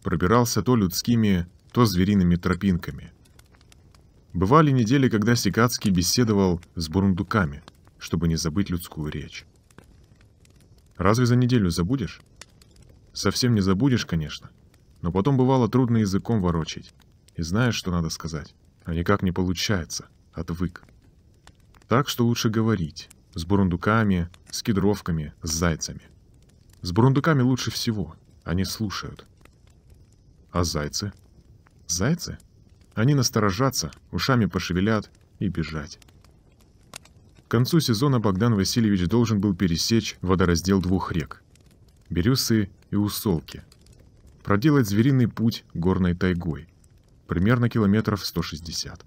Пробирался то людскими, то звериными тропинками. Бывали недели, когда Сикацкий беседовал с бурундуками, чтобы не забыть людскую речь. Разве за неделю забудешь? Совсем не забудешь, конечно, но потом бывало трудно языком ворочить и знаешь, что надо сказать, а никак не получается, отвык. Так что лучше говорить, с бурундуками, с кедровками, с зайцами. С бурундуками лучше всего, они слушают. А зайцы? Зайцы? Они насторожатся, ушами пошевелят и бежать. К концу сезона Богдан Васильевич должен был пересечь водораздел двух рек – Бирюсы и Усолки, проделать звериный путь горной тайгой примерно километров 160.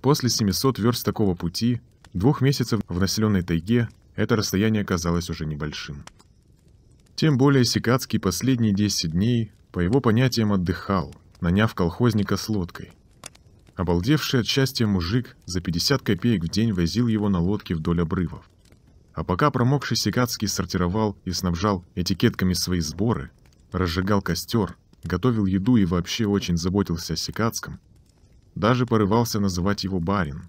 После 700 верст такого пути, двух месяцев в населенной тайге, это расстояние казалось уже небольшим. Тем более Сикацкий последние 10 дней, по его понятиям, отдыхал, наняв колхозника с лодкой. Обалдевший от счастья мужик за 50 копеек в день возил его на лодке вдоль обрывов. А пока промокший Сикацкий сортировал и снабжал этикетками свои сборы, разжигал костер, готовил еду и вообще очень заботился о Сикацком, даже порывался называть его барин,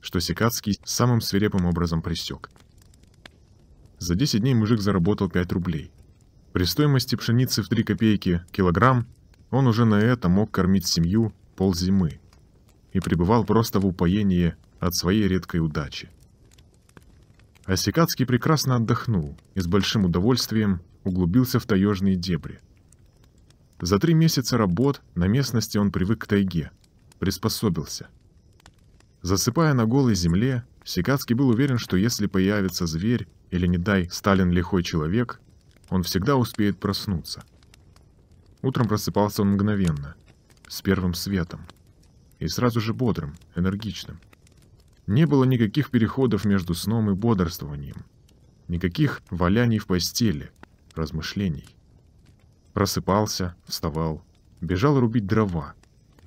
что Сикацкий самым свирепым образом пресек. За 10 дней мужик заработал 5 рублей. При стоимости пшеницы в 3 копейки килограмм он уже на это мог кормить семью ползимы и пребывал просто в упоении от своей редкой удачи. А Сикацкий прекрасно отдохнул и с большим удовольствием углубился в таежные дебри. За три месяца работ на местности он привык к тайге, приспособился. Засыпая на голой земле, Сикацкий был уверен, что если появится зверь или, не дай, Сталин лихой человек, он всегда успеет проснуться. Утром просыпался он мгновенно, с первым светом, и сразу же бодрым, энергичным. Не было никаких переходов между сном и бодрствованием, никаких валяний в постели, размышлений. Просыпался, вставал, бежал рубить дрова,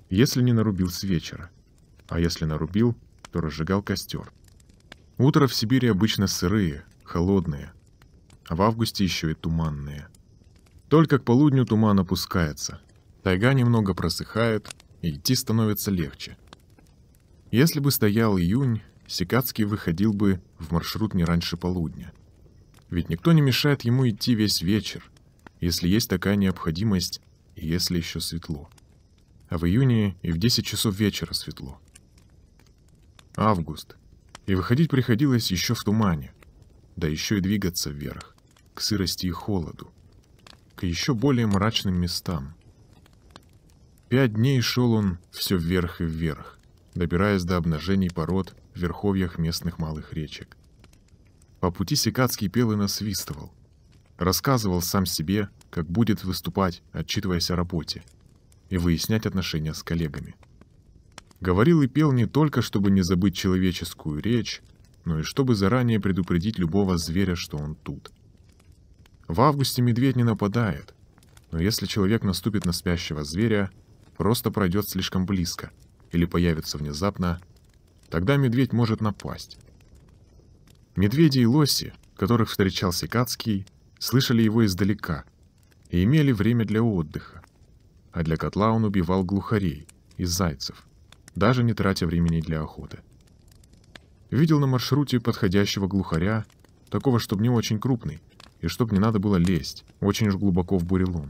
если не нарубил с вечера, а если нарубил, то разжигал костер. Утро в Сибири обычно сырые, холодные, а в августе еще и туманные. Только к полудню туман опускается, тайга немного просыхает, и идти становится легче. Если бы стоял июнь, Сикацкий выходил бы в маршрут не раньше полудня. Ведь никто не мешает ему идти весь вечер, если есть такая необходимость и если еще светло. А в июне и в 10 часов вечера светло. Август. И выходить приходилось еще в тумане, да еще и двигаться вверх, к сырости и холоду, к еще более мрачным местам. Пять дней шел он все вверх и вверх, добираясь до обнажений пород в верховьях местных малых речек. По пути Секацкий пел и насвистывал. Рассказывал сам себе, как будет выступать, отчитываясь о работе, и выяснять отношения с коллегами. Говорил и пел не только, чтобы не забыть человеческую речь, но и чтобы заранее предупредить любого зверя, что он тут. В августе медведь не нападает, но если человек наступит на спящего зверя, просто пройдет слишком близко или появится внезапно, тогда медведь может напасть. Медведи и лоси, которых встречал Секацкий, слышали его издалека и имели время для отдыха, а для котла он убивал глухарей и зайцев, даже не тратя времени для охоты. Видел на маршруте подходящего глухаря, такого, чтобы не очень крупный, и чтобы не надо было лезть, очень уж глубоко в бурелом.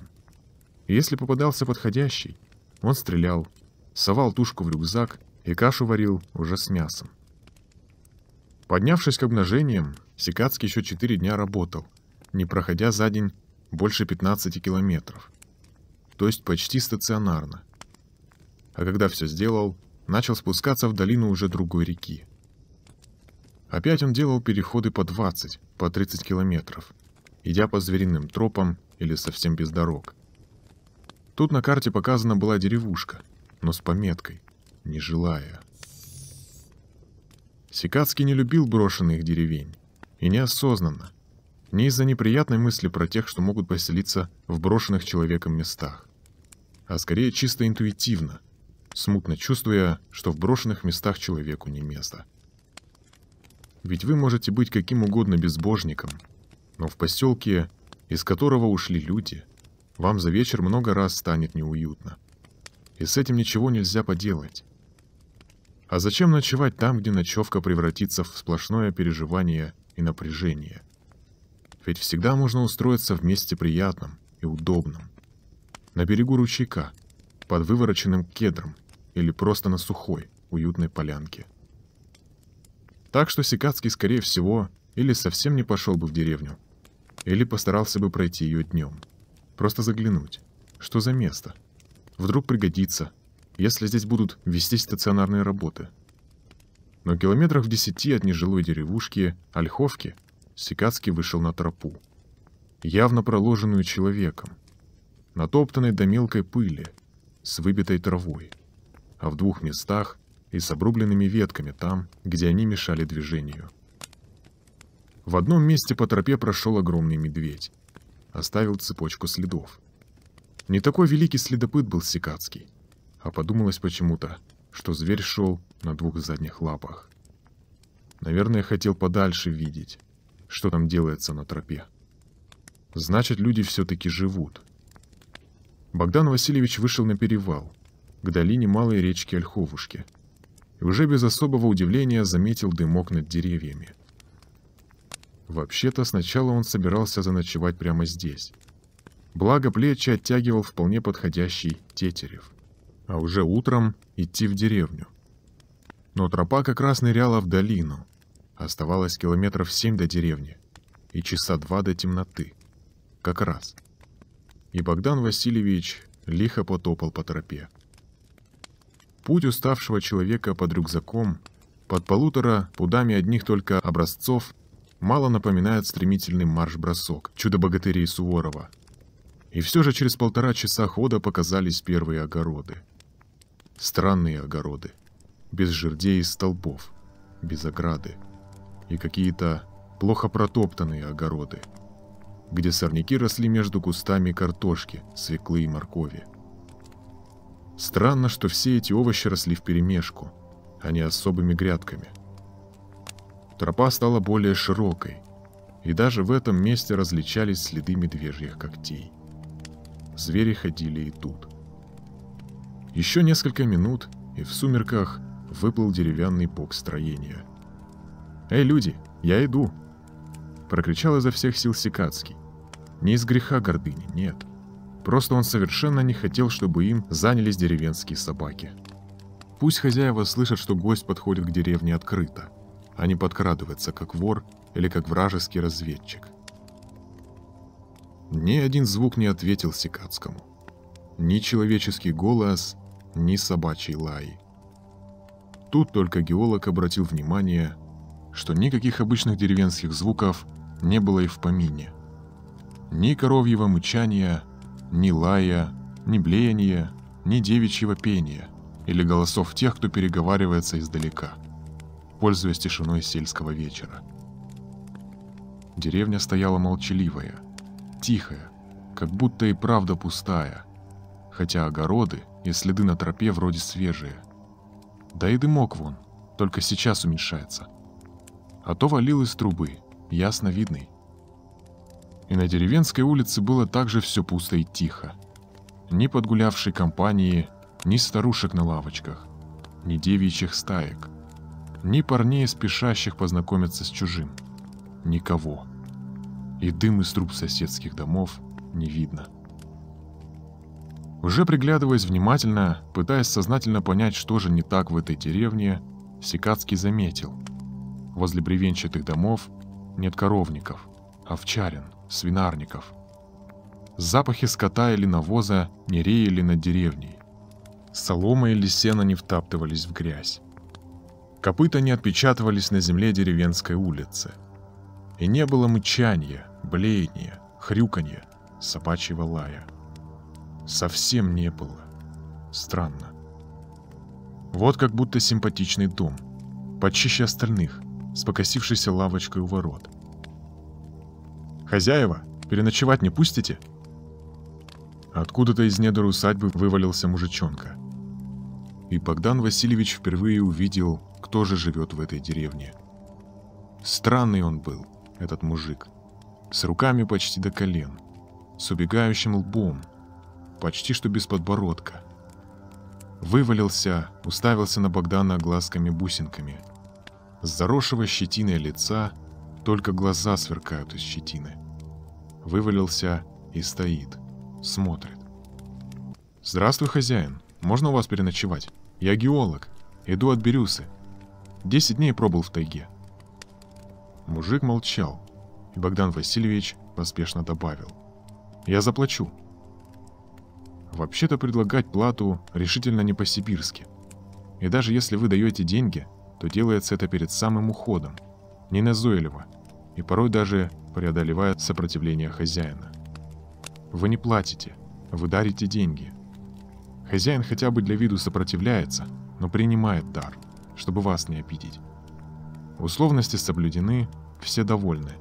И если попадался подходящий, он стрелял, совал тушку в рюкзак и кашу варил уже с мясом. Поднявшись к обнажениям, Секацкий еще четыре дня работал, не проходя за день больше 15 километров. То есть почти стационарно. А когда все сделал, начал спускаться в долину уже другой реки. Опять он делал переходы по 20, по 30 километров, идя по звериным тропам или совсем без дорог. Тут на карте показана была деревушка, но с пометкой «Нежилая». Сикацкий не любил брошенных деревень. И неосознанно. Не из-за неприятной мысли про тех, что могут поселиться в брошенных человеком местах. А скорее чисто интуитивно, смутно чувствуя, что в брошенных местах человеку не место. Ведь вы можете быть каким угодно безбожником, но в поселке, из которого ушли люди, вам за вечер много раз станет неуютно. И с этим ничего нельзя поделать. А зачем ночевать там, где ночевка превратится в сплошное переживание и напряжение? Ведь всегда можно устроиться в месте приятном и удобном. На берегу ручейка, под вывороченным кедром или просто на сухой, уютной полянке. Так что Сикацкий, скорее всего, или совсем не пошел бы в деревню, или постарался бы пройти ее днем. Просто заглянуть. Что за место? Вдруг пригодится, если здесь будут вестись стационарные работы. Но километрах в десяти от нежилой деревушки Ольховки Сикацкий вышел на тропу, явно проложенную человеком, натоптанной до мелкой пыли, с выбитой травой, а в двух местах и с обрубленными ветками там, где они мешали движению. В одном месте по тропе прошел огромный медведь, оставил цепочку следов. Не такой великий следопыт был Сикацкий, а подумалось почему-то, что зверь шел на двух задних лапах. Наверное, хотел подальше видеть, что там делается на тропе. Значит, люди все-таки живут. Богдан Васильевич вышел на перевал, к долине малой речки Ольховушки, и уже без особого удивления заметил дымок над деревьями. Вообще-то сначала он собирался заночевать прямо здесь. Благо плечи оттягивал вполне подходящий тетерев а уже утром идти в деревню. Но тропа как раз ныряла в долину. Оставалось километров семь до деревни и часа два до темноты. Как раз. И Богдан Васильевич лихо потопал по тропе. Путь уставшего человека под рюкзаком, под полутора пудами одних только образцов, мало напоминает стремительный марш-бросок чудо-богатырей Суворова. И все же через полтора часа хода показались первые огороды. Странные огороды, без жердей и столбов, без ограды. И какие-то плохо протоптанные огороды, где сорняки росли между кустами картошки, свеклы и моркови. Странно, что все эти овощи росли вперемешку, а не особыми грядками. Тропа стала более широкой, и даже в этом месте различались следы медвежьих когтей. Звери ходили и тут. Еще несколько минут, и в сумерках выплыл деревянный бок строения. «Эй, люди, я иду!» — прокричал изо всех сил Сикацкий. Не из греха гордыни, нет. Просто он совершенно не хотел, чтобы им занялись деревенские собаки. Пусть хозяева слышат, что гость подходит к деревне открыто, а не подкрадывается, как вор или как вражеский разведчик. Ни один звук не ответил Сикацкому. Ни человеческий голос, ни собачий лай. Тут только геолог обратил внимание, что никаких обычных деревенских звуков не было и в помине. Ни коровьего мычания, ни лая, ни блеяния, ни девичьего пения или голосов тех, кто переговаривается издалека, пользуясь тишиной сельского вечера. Деревня стояла молчаливая, тихая, как будто и правда пустая, хотя огороды и следы на тропе вроде свежие. Да и дымок вон, только сейчас уменьшается. А то валил из трубы, ясно видный. И на деревенской улице было также все пусто и тихо. Ни подгулявшей компании, ни старушек на лавочках, ни девичьих стаек, ни парней, спешащих познакомиться с чужим. Никого. И дым из труб соседских домов не видно. Уже приглядываясь внимательно, пытаясь сознательно понять, что же не так в этой деревне, Сикацкий заметил. Возле бревенчатых домов нет коровников, овчарин, свинарников. Запахи скота или навоза не реяли над деревней. Солома или сено не втаптывались в грязь. Копыта не отпечатывались на земле деревенской улицы. И не было мычания, блеяния, хрюканья, собачьего лая. Совсем не было. Странно. Вот как будто симпатичный дом, почище остальных, с покосившейся лавочкой у ворот. «Хозяева, переночевать не пустите?» Откуда-то из недр усадьбы вывалился мужичонка. И Богдан Васильевич впервые увидел, кто же живет в этой деревне. Странный он был, этот мужик, с руками почти до колен, с убегающим лбом, почти что без подбородка. Вывалился, уставился на Богдана глазками-бусинками. С заросшего щетиной лица только глаза сверкают из щетины. Вывалился и стоит, смотрит. «Здравствуй, хозяин. Можно у вас переночевать? Я геолог. Иду от Бирюсы. Десять дней пробыл в тайге». Мужик молчал, и Богдан Васильевич поспешно добавил. «Я заплачу. Вообще-то предлагать плату решительно не по-сибирски. И даже если вы даете деньги, то делается это перед самым уходом, не назойливо, и порой даже преодолевая сопротивление хозяина. Вы не платите, вы дарите деньги. Хозяин хотя бы для виду сопротивляется, но принимает дар, чтобы вас не обидеть. Условности соблюдены, все довольны,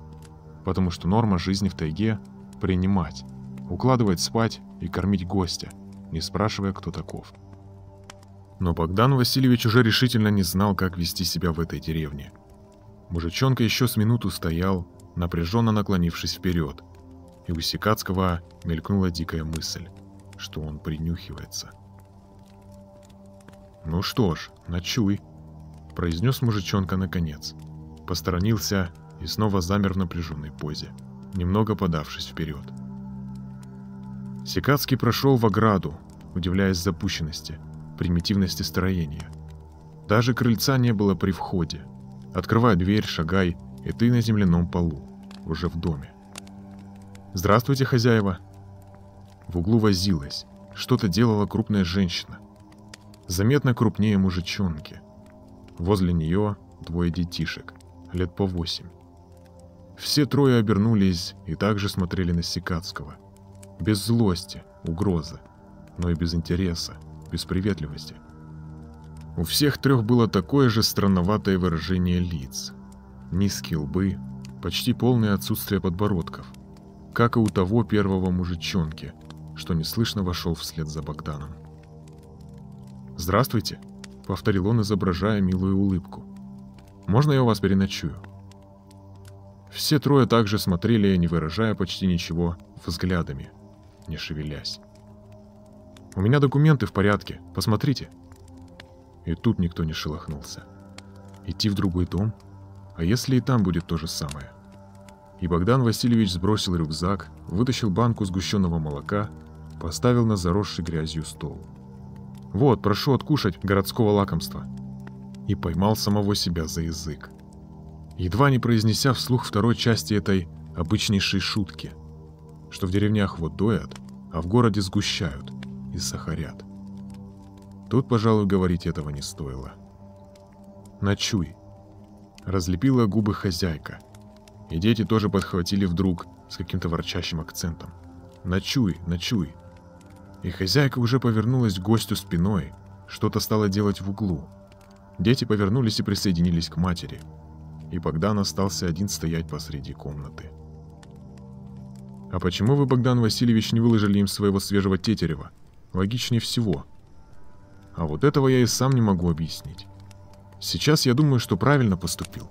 потому что норма жизни в тайге – принимать, укладывать спать и кормить гостя, не спрашивая, кто таков. Но Богдан Васильевич уже решительно не знал, как вести себя в этой деревне. Мужичонка еще с минуту стоял, напряженно наклонившись вперед, и у Сикацкого мелькнула дикая мысль, что он принюхивается. «Ну что ж, ночуй», — произнес мужичонка наконец. Посторонился и снова замер в напряженной позе, немного подавшись вперед. Секацкий прошел в ограду, удивляясь запущенности, примитивности строения. Даже крыльца не было при входе. Открывай дверь, шагай, и ты на земляном полу, уже в доме. «Здравствуйте, хозяева!» В углу возилась, что-то делала крупная женщина. Заметно крупнее мужичонки. Возле нее двое детишек, лет по восемь. Все трое обернулись и также смотрели на Секацкого – без злости, угрозы, но и без интереса, без приветливости. У всех трех было такое же странноватое выражение лиц. Низкие лбы, почти полное отсутствие подбородков, как и у того первого мужичонки, что неслышно вошел вслед за Богданом. «Здравствуйте», — повторил он, изображая милую улыбку. «Можно я у вас переночую?» Все трое также смотрели, не выражая почти ничего, взглядами, не шевелясь. «У меня документы в порядке, посмотрите». И тут никто не шелохнулся. Идти в другой дом? А если и там будет то же самое? И Богдан Васильевич сбросил рюкзак, вытащил банку сгущенного молока, поставил на заросший грязью стол. «Вот, прошу откушать городского лакомства». И поймал самого себя за язык. Едва не произнеся вслух второй части этой обычнейшей шутки, что в деревнях вот доят, а в городе сгущают и сахарят. Тут, пожалуй, говорить этого не стоило. «Ночуй», — разлепила губы хозяйка, и дети тоже подхватили вдруг с каким-то ворчащим акцентом. «Ночуй, ночуй». И хозяйка уже повернулась к гостю спиной, что-то стала делать в углу. Дети повернулись и присоединились к матери, и Богдан остался один стоять посреди комнаты. «А почему вы, Богдан Васильевич, не выложили им своего свежего тетерева? Логичнее всего», а вот этого я и сам не могу объяснить. Сейчас я думаю, что правильно поступил.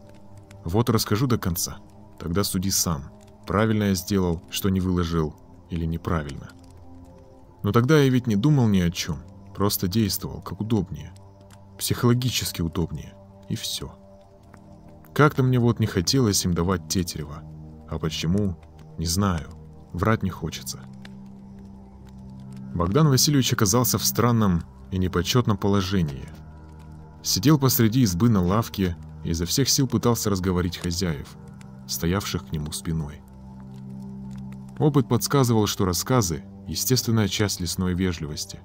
Вот расскажу до конца. Тогда суди сам. Правильно я сделал, что не выложил, или неправильно. Но тогда я ведь не думал ни о чем. Просто действовал, как удобнее. Психологически удобнее. И все. Как-то мне вот не хотелось им давать Тетерева. А почему? Не знаю. Врать не хочется. Богдан Васильевич оказался в странном и непочетном положении. Сидел посреди избы на лавке и изо всех сил пытался разговорить хозяев, стоявших к нему спиной. Опыт подсказывал, что рассказы – естественная часть лесной вежливости.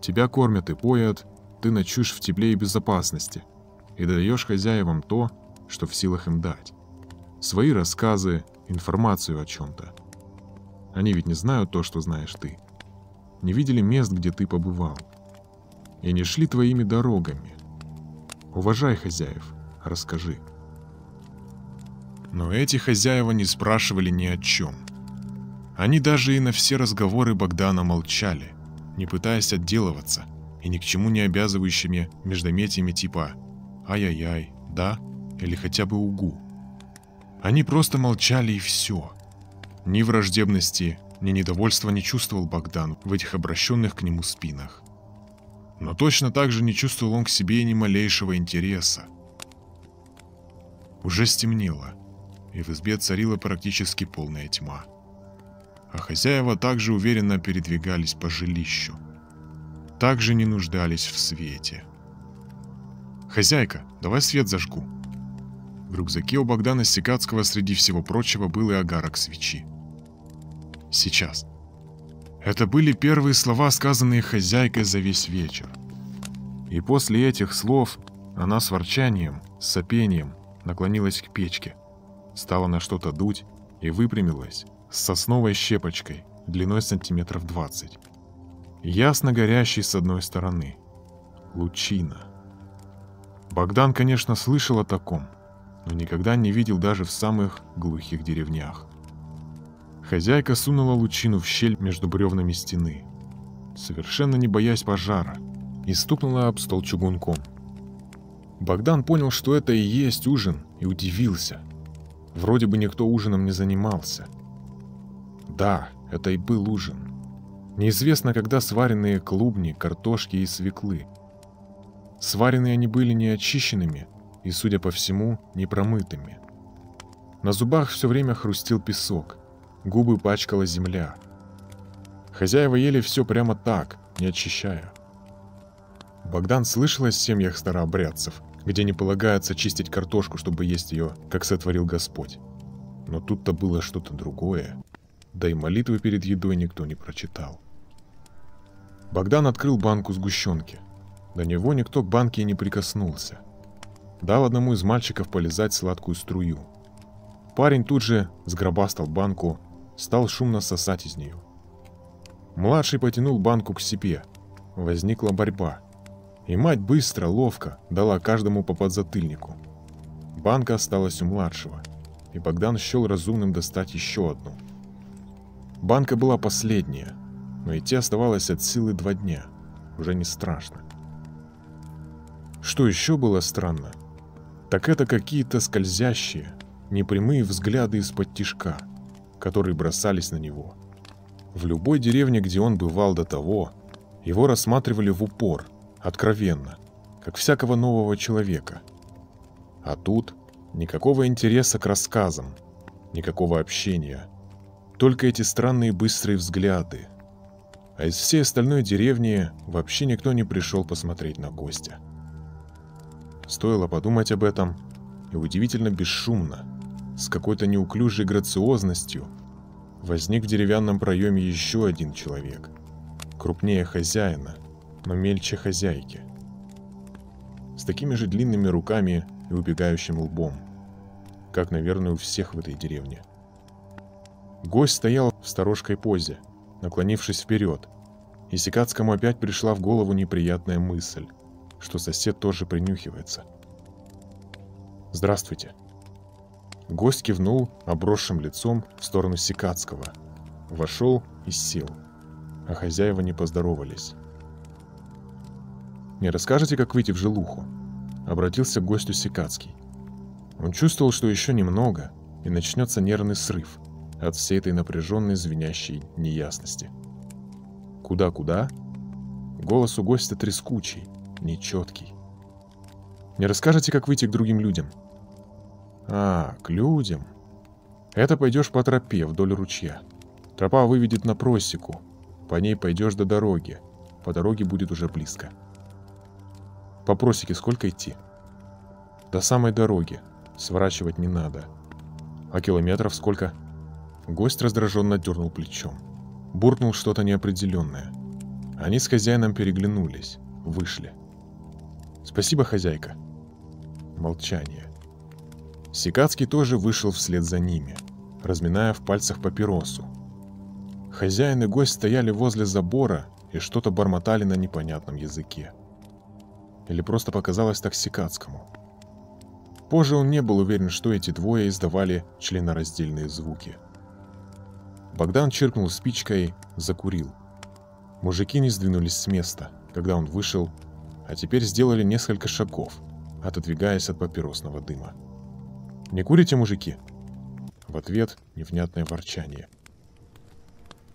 Тебя кормят и поят, ты ночуешь в тепле и безопасности, и даешь хозяевам то, что в силах им дать. Свои рассказы, информацию о чем-то. Они ведь не знают то, что знаешь ты. Не видели мест, где ты побывал и не шли твоими дорогами. Уважай хозяев, расскажи. Но эти хозяева не спрашивали ни о чем. Они даже и на все разговоры Богдана молчали, не пытаясь отделываться и ни к чему не обязывающими междометиями типа «ай-яй-яй», «да» или хотя бы «угу». Они просто молчали и все. Ни враждебности, ни недовольства не чувствовал Богдан в этих обращенных к нему спинах но точно так же не чувствовал он к себе ни малейшего интереса. Уже стемнело, и в избе царила практически полная тьма. А хозяева также уверенно передвигались по жилищу. Также не нуждались в свете. «Хозяйка, давай свет зажгу». В рюкзаке у Богдана Сикацкого среди всего прочего был и огарок свечи. «Сейчас», это были первые слова, сказанные хозяйкой за весь вечер. И после этих слов она с ворчанием, с сопением наклонилась к печке, стала на что-то дуть и выпрямилась с сосновой щепочкой длиной сантиметров 20. Ясно горящей с одной стороны. Лучина. Богдан, конечно, слышал о таком, но никогда не видел даже в самых глухих деревнях. Хозяйка сунула лучину в щель между бревнами стены, совершенно не боясь пожара, и стукнула об стол чугунком. Богдан понял, что это и есть ужин, и удивился. Вроде бы никто ужином не занимался. Да, это и был ужин. Неизвестно, когда сваренные клубни, картошки и свеклы. Сваренные они были неочищенными и, судя по всему, непромытыми. На зубах все время хрустел песок – губы пачкала земля. Хозяева ели все прямо так, не очищая. Богдан слышал о семьях старообрядцев, где не полагается чистить картошку, чтобы есть ее, как сотворил Господь. Но тут-то было что-то другое, да и молитвы перед едой никто не прочитал. Богдан открыл банку сгущенки. До него никто к банке и не прикоснулся. Дал одному из мальчиков полезать сладкую струю. Парень тут же сгробастал банку стал шумно сосать из нее. Младший потянул банку к себе. Возникла борьба. И мать быстро, ловко дала каждому по подзатыльнику. Банка осталась у младшего, и Богдан счел разумным достать еще одну. Банка была последняя, но идти оставалось от силы два дня. Уже не страшно. Что еще было странно, так это какие-то скользящие, непрямые взгляды из-под тишка – которые бросались на него. В любой деревне, где он бывал до того, его рассматривали в упор, откровенно, как всякого нового человека. А тут никакого интереса к рассказам, Никакого общения. Только эти странные быстрые взгляды. А из всей остальной деревни вообще никто не пришел посмотреть на гостя. Стоило подумать об этом, и удивительно бесшумно, с какой-то неуклюжей грациозностью, возник в деревянном проеме еще один человек, крупнее хозяина, но мельче хозяйки, с такими же длинными руками и убегающим лбом, как, наверное, у всех в этой деревне. Гость стоял в сторожкой позе, наклонившись вперед, и Сикацкому опять пришла в голову неприятная мысль, что сосед тоже принюхивается. «Здравствуйте». Гость кивнул обросшим лицом в сторону Сикацкого, вошел и сел, а хозяева не поздоровались. «Не расскажете, как выйти в жилуху?» Обратился к гостю Сикацкий. Он чувствовал, что еще немного, и начнется нервный срыв от всей этой напряженной звенящей неясности. «Куда-куда?» Голос у гостя трескучий, нечеткий. «Не расскажете, как выйти к другим людям?» «А, к людям. Это пойдешь по тропе вдоль ручья. Тропа выведет на просеку. По ней пойдешь до дороги. По дороге будет уже близко». По просеке сколько идти? До самой дороги. Сворачивать не надо. А километров сколько? Гость раздраженно дернул плечом. Буркнул что-то неопределенное. Они с хозяином переглянулись. Вышли. «Спасибо, хозяйка». Молчание. Сикацкий тоже вышел вслед за ними, разминая в пальцах папиросу. Хозяин и гость стояли возле забора и что-то бормотали на непонятном языке или просто показалось токсикатскому. Позже он не был уверен, что эти двое издавали членораздельные звуки. Богдан чиркнул спичкой, закурил. Мужики не сдвинулись с места, когда он вышел, а теперь сделали несколько шагов, отодвигаясь от папиросного дыма. «Не курите, мужики?» В ответ невнятное ворчание.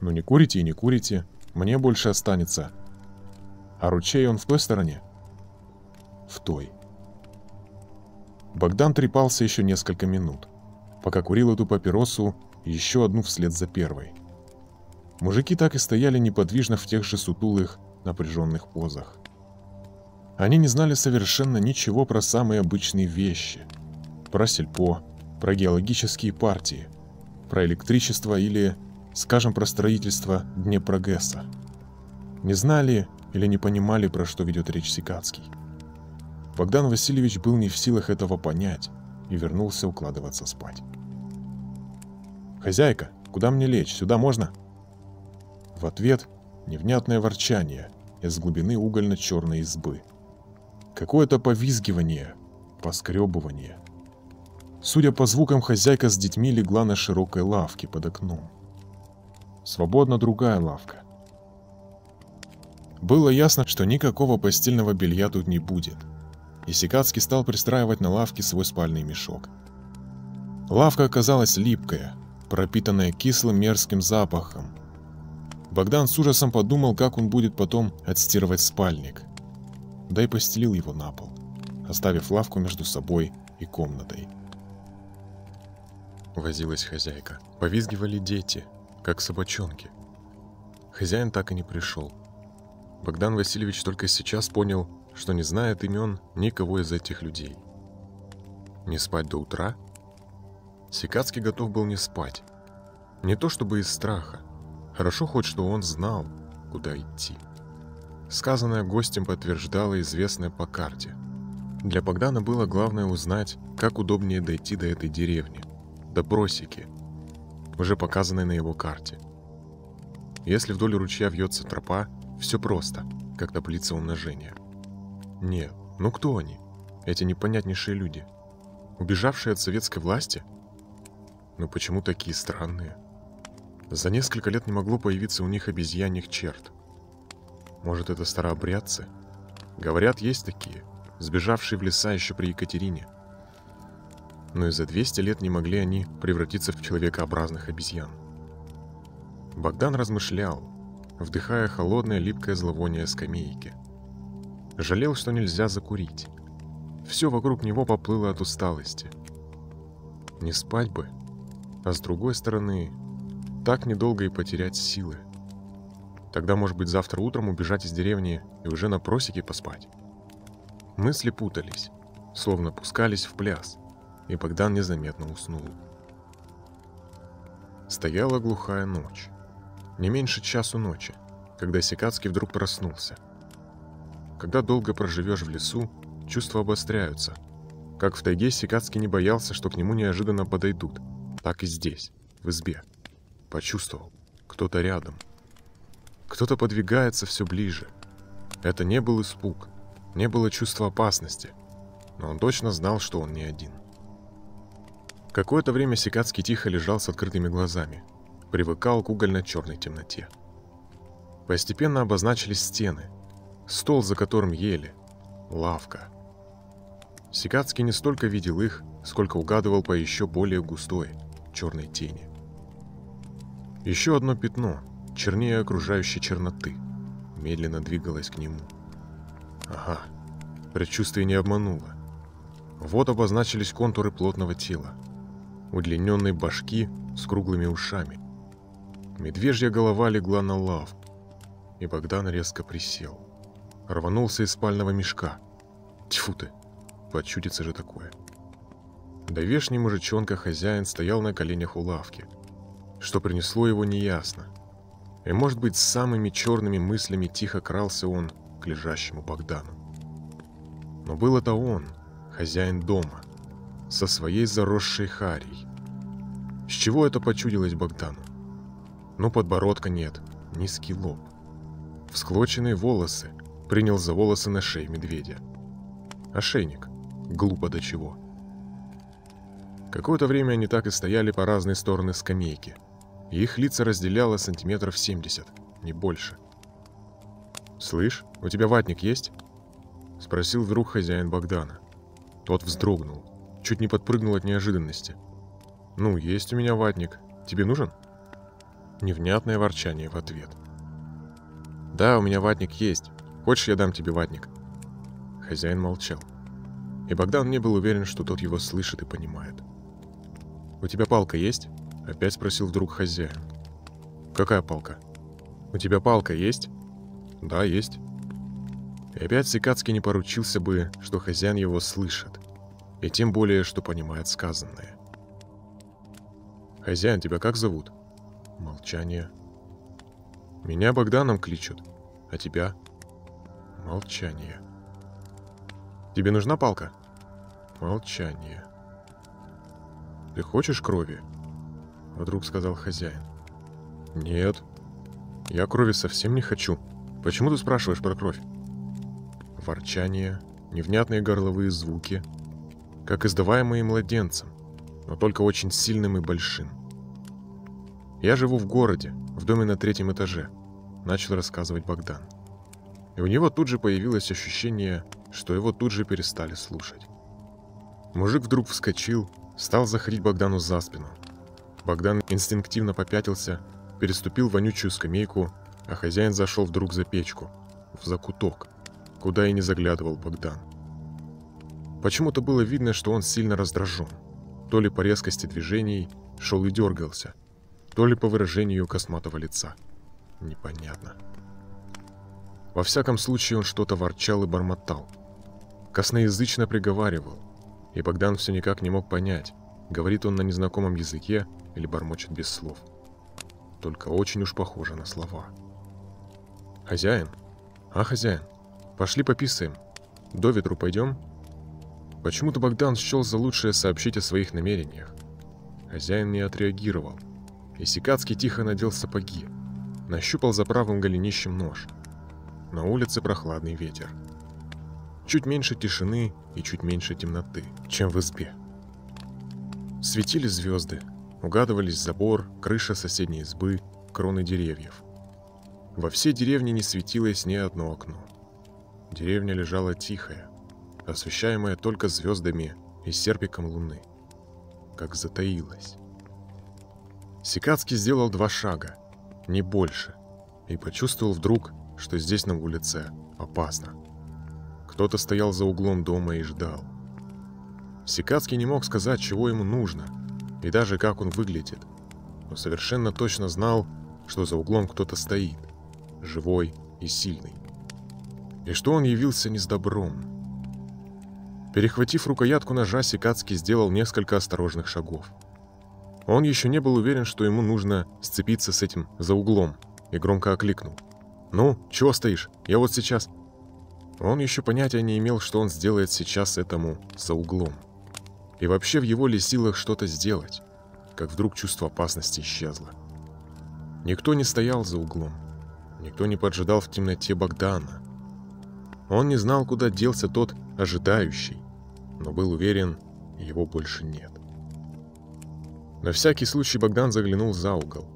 «Ну не курите и не курите, мне больше останется. А ручей он в той стороне?» в той. Богдан трепался еще несколько минут, пока курил эту папиросу и еще одну вслед за первой. Мужики так и стояли неподвижно в тех же сутулых, напряженных позах. Они не знали совершенно ничего про самые обычные вещи. Про сельпо, про геологические партии, про электричество или, скажем, про строительство Днепрогэса. Не знали или не понимали, про что ведет речь Сикацкий. Богдан Васильевич был не в силах этого понять и вернулся укладываться спать. «Хозяйка, куда мне лечь? Сюда можно?» В ответ невнятное ворчание из глубины угольно-черной избы. Какое-то повизгивание, поскребывание. Судя по звукам, хозяйка с детьми легла на широкой лавке под окном. Свободна другая лавка. Было ясно, что никакого постельного белья тут не будет и Сикацкий стал пристраивать на лавке свой спальный мешок. Лавка оказалась липкая, пропитанная кислым мерзким запахом. Богдан с ужасом подумал, как он будет потом отстирывать спальник. Да и постелил его на пол, оставив лавку между собой и комнатой. Возилась хозяйка. Повизгивали дети, как собачонки. Хозяин так и не пришел. Богдан Васильевич только сейчас понял, что не знает имен никого из этих людей. Не спать до утра? Сикацкий готов был не спать. Не то чтобы из страха. Хорошо хоть, что он знал, куда идти. Сказанное гостем подтверждало известное по карте. Для Богдана было главное узнать, как удобнее дойти до этой деревни, до просеки, уже показанной на его карте. Если вдоль ручья вьется тропа, все просто, как таблица умножения. Нет, ну кто они? Эти непонятнейшие люди. Убежавшие от советской власти? Ну почему такие странные? За несколько лет не могло появиться у них обезьяньих черт. Может, это старообрядцы? Говорят, есть такие, сбежавшие в леса еще при Екатерине. Но и за 200 лет не могли они превратиться в человекообразных обезьян. Богдан размышлял, вдыхая холодное липкое зловоние скамейки. Жалел, что нельзя закурить. Все вокруг него поплыло от усталости. Не спать бы. А с другой стороны, так недолго и потерять силы. Тогда, может быть, завтра утром убежать из деревни и уже на просеке поспать. Мысли путались, словно пускались в пляс, и Богдан незаметно уснул. Стояла глухая ночь. Не меньше часу ночи, когда Секацкий вдруг проснулся. Когда долго проживешь в лесу, чувства обостряются. Как в тайге Секацкий не боялся, что к нему неожиданно подойдут, так и здесь, в избе. Почувствовал, кто-то рядом. Кто-то подвигается все ближе. Это не был испуг, не было чувства опасности, но он точно знал, что он не один. Какое-то время Секацкий тихо лежал с открытыми глазами, привыкал к угольно-черной темноте. Постепенно обозначились стены, стол, за которым ели, лавка. Секацкий не столько видел их, сколько угадывал по еще более густой, черной тени. Еще одно пятно, чернее окружающей черноты, медленно двигалось к нему. Ага, предчувствие не обмануло. Вот обозначились контуры плотного тела, удлиненной башки с круглыми ушами. Медвежья голова легла на лав, и Богдан резко присел. Рванулся из спального мешка. Тьфу ты, почудится же такое. Довешний мужичонка хозяин стоял на коленях у лавки. Что принесло его, неясно. И, может быть, с самыми черными мыслями тихо крался он к лежащему Богдану. Но был это он, хозяин дома, со своей заросшей харей. С чего это почудилось Богдану? Ну, подбородка нет, низкий лоб. Всклоченные волосы принял за волосы на шее медведя. Ошейник. Глупо до чего. Какое-то время они так и стояли по разные стороны скамейки. И их лица разделяло сантиметров 70, не больше. «Слышь, у тебя ватник есть?» Спросил вдруг хозяин Богдана. Тот вздрогнул, чуть не подпрыгнул от неожиданности. «Ну, есть у меня ватник. Тебе нужен?» Невнятное ворчание в ответ. «Да, у меня ватник есть. Хочешь, я дам тебе ватник?» Хозяин молчал. И Богдан не был уверен, что тот его слышит и понимает. «У тебя палка есть?» Опять спросил вдруг хозяин. «Какая палка?» «У тебя палка есть?» «Да, есть». И опять Сикацкий не поручился бы, что хозяин его слышит, и тем более, что понимает сказанное. «Хозяин, тебя как зовут?» Молчание. «Меня Богданом кличут, а тебя?» Молчание. «Тебе нужна палка?» Молчание. «Ты хочешь крови?» Вдруг сказал хозяин. «Нет, я крови совсем не хочу. Почему ты спрашиваешь про кровь?» Ворчание, невнятные горловые звуки, как издаваемые младенцем, но только очень сильным и большим. «Я живу в городе, в доме на третьем этаже», — начал рассказывать Богдан. И у него тут же появилось ощущение, что его тут же перестали слушать. Мужик вдруг вскочил, стал заходить Богдану за спину. Богдан инстинктивно попятился, переступил вонючую скамейку, а хозяин зашел вдруг за печку, в закуток, куда и не заглядывал Богдан. Почему-то было видно, что он сильно раздражен. То ли по резкости движений шел и дергался, то ли по выражению косматого лица. Непонятно. Во всяком случае он что-то ворчал и бормотал. Косноязычно приговаривал, и Богдан все никак не мог понять, говорит он на незнакомом языке или бормочет без слов. Только очень уж похоже на слова. «Хозяин? А, хозяин? Пошли пописаем. До ветру пойдем?» Почему-то Богдан счел за лучшее сообщить о своих намерениях. Хозяин не отреагировал. И Сикацкий тихо надел сапоги. Нащупал за правым голенищем нож. На улице прохладный ветер. Чуть меньше тишины и чуть меньше темноты, чем в избе. Светили звезды, угадывались забор, крыша соседней избы, кроны деревьев. Во всей деревне не светилось ни одно окно. Деревня лежала тихая, освещаемая только звездами и серпиком луны, как затаилась. Сикацкий сделал два шага, не больше, и почувствовал вдруг, что здесь на улице опасно. Кто-то стоял за углом дома и ждал. Сикацкий не мог сказать, чего ему нужно, и даже как он выглядит, но совершенно точно знал, что за углом кто-то стоит, живой и сильный. И что он явился не с добром. Перехватив рукоятку ножа, Сикацкий сделал несколько осторожных шагов. Он еще не был уверен, что ему нужно сцепиться с этим за углом, и громко окликнул. «Ну, чего стоишь? Я вот сейчас...» Он еще понятия не имел, что он сделает сейчас этому за углом. И вообще в его ли силах что-то сделать, как вдруг чувство опасности исчезло. Никто не стоял за углом, никто не поджидал в темноте Богдана. Он не знал, куда делся тот ожидающий, но был уверен, его больше нет. На всякий случай Богдан заглянул за угол.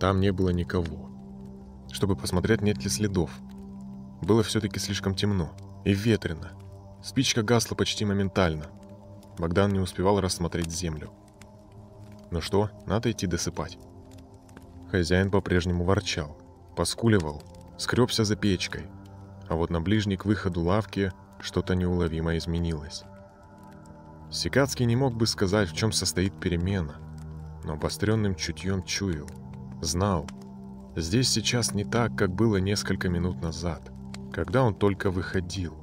Там не было никого. Чтобы посмотреть, нет ли следов. Было все-таки слишком темно и ветрено. Спичка гасла почти моментально. Богдан не успевал рассмотреть землю. Ну что, надо идти досыпать. Хозяин по-прежнему ворчал, поскуливал, скребся за печкой. А вот на ближней к выходу лавки что-то неуловимо изменилось. Сикацкий не мог бы сказать, в чем состоит перемена, но обостренным чутьем чуял, знал, здесь сейчас не так, как было несколько минут назад, когда он только выходил.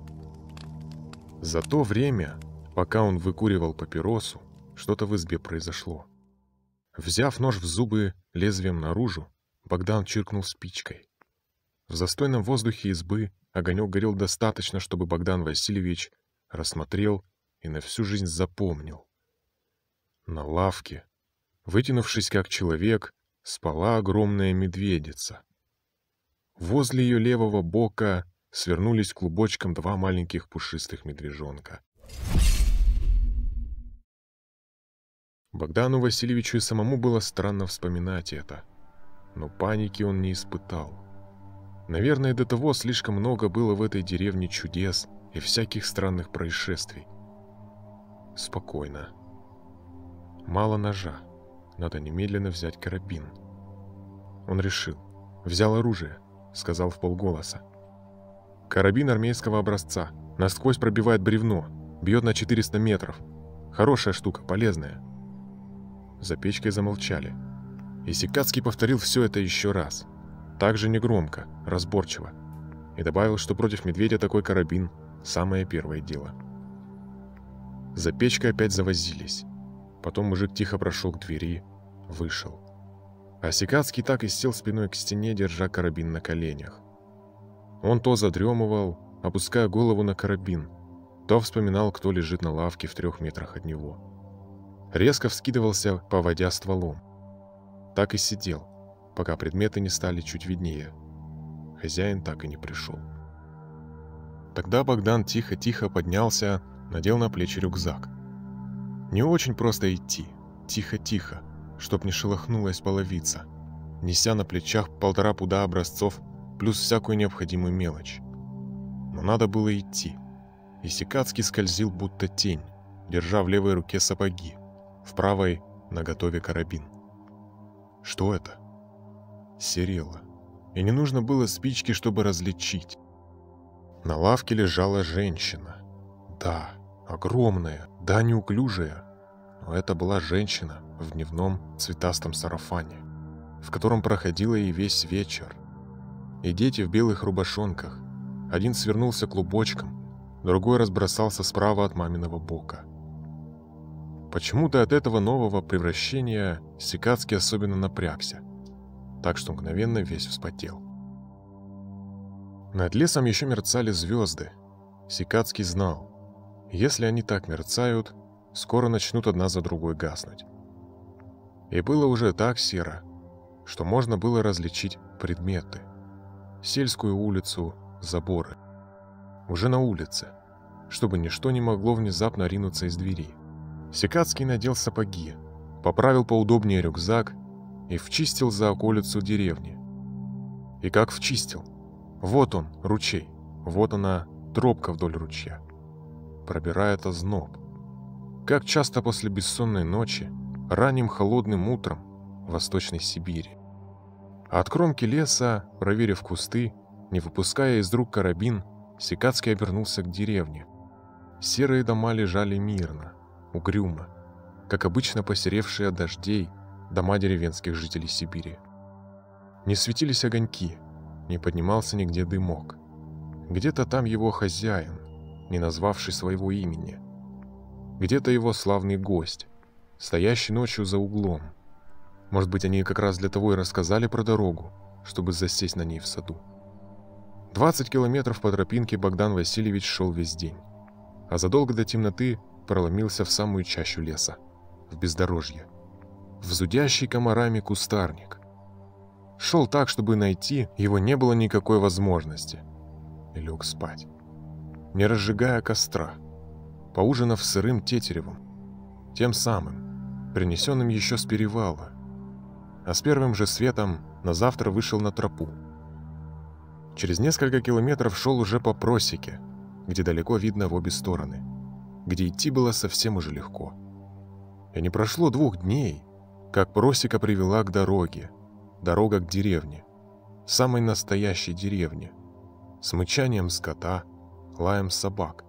За то время, пока он выкуривал папиросу, что-то в избе произошло. Взяв нож в зубы лезвием наружу, Богдан чиркнул спичкой. В застойном воздухе избы огонек горел достаточно, чтобы Богдан Васильевич рассмотрел и на всю жизнь запомнил. На лавке, вытянувшись как человек, спала огромная медведица. Возле ее левого бока свернулись клубочком два маленьких пушистых медвежонка. Богдану Васильевичу и самому было странно вспоминать это, но паники он не испытал. Наверное, до того слишком много было в этой деревне чудес и всяких странных происшествий. Спокойно. Мало ножа. Надо немедленно взять карабин. Он решил. Взял оружие, сказал в полголоса. Карабин армейского образца. Насквозь пробивает бревно. Бьет на 400 метров. Хорошая штука, полезная. За печкой замолчали. И Сикацкий повторил все это еще раз. Также негромко, разборчиво. И добавил, что против медведя такой карабин – самое первое дело. За печкой опять завозились. Потом мужик тихо прошел к двери, вышел. А Сикацкий так и сел спиной к стене, держа карабин на коленях. Он то задремывал, опуская голову на карабин, то вспоминал, кто лежит на лавке в трех метрах от него. Резко вскидывался, поводя стволом. Так и сидел, пока предметы не стали чуть виднее. Хозяин так и не пришел. Тогда Богдан тихо-тихо поднялся, надел на плечи рюкзак. Не очень просто идти, тихо-тихо, чтоб не шелохнулась половица, неся на плечах полтора пуда образцов плюс всякую необходимую мелочь. Но надо было идти. И Сикацкий скользил, будто тень, держа в левой руке сапоги, в правой — наготове карабин. Что это? Серело. И не нужно было спички, чтобы различить. На лавке лежала женщина. Да, огромная, да, неуклюжая. Но это была женщина в дневном цветастом сарафане, в котором проходила и весь вечер. И дети в белых рубашонках. Один свернулся клубочком, другой разбросался справа от маминого бока. Почему-то от этого нового превращения Сикацкий особенно напрягся, так что мгновенно весь вспотел. Над лесом еще мерцали звезды. Сикацкий знал, если они так мерцают, скоро начнут одна за другой гаснуть. И было уже так серо, что можно было различить предметы. Сельскую улицу, заборы. Уже на улице, чтобы ничто не могло внезапно ринуться из двери. Секацкий надел сапоги, поправил поудобнее рюкзак и вчистил за околицу деревни. И как вчистил. Вот он, ручей. Вот она, тропка вдоль ручья. Пробирает озноб. Как часто после бессонной ночи, ранним холодным утром в Восточной Сибири. От кромки леса, проверив кусты, не выпуская из рук карабин, Секацкий обернулся к деревне. Серые дома лежали мирно, угрюмо. как обычно посеревшие от дождей дома деревенских жителей Сибири. Не светились огоньки, не поднимался нигде дымок. Где-то там его хозяин, не назвавший своего имени. Где-то его славный гость, стоящий ночью за углом. Может быть, они как раз для того и рассказали про дорогу, чтобы засесть на ней в саду. 20 километров по тропинке Богдан Васильевич шел весь день, а задолго до темноты проломился в самую чащу леса, в бездорожье, в зудящий комарами кустарник. Шел так, чтобы найти его не было никакой возможности, и лег спать, не разжигая костра, поужинав сырым тетеревом, тем самым, принесенным еще с перевала, а с первым же светом на завтра вышел на тропу. Через несколько километров шел уже по просеке, где далеко видно в обе стороны, где идти было совсем уже легко. И не прошло двух дней, как просека привела к дороге, дорога к деревне, самой настоящей деревне, с мычанием скота, лаем собак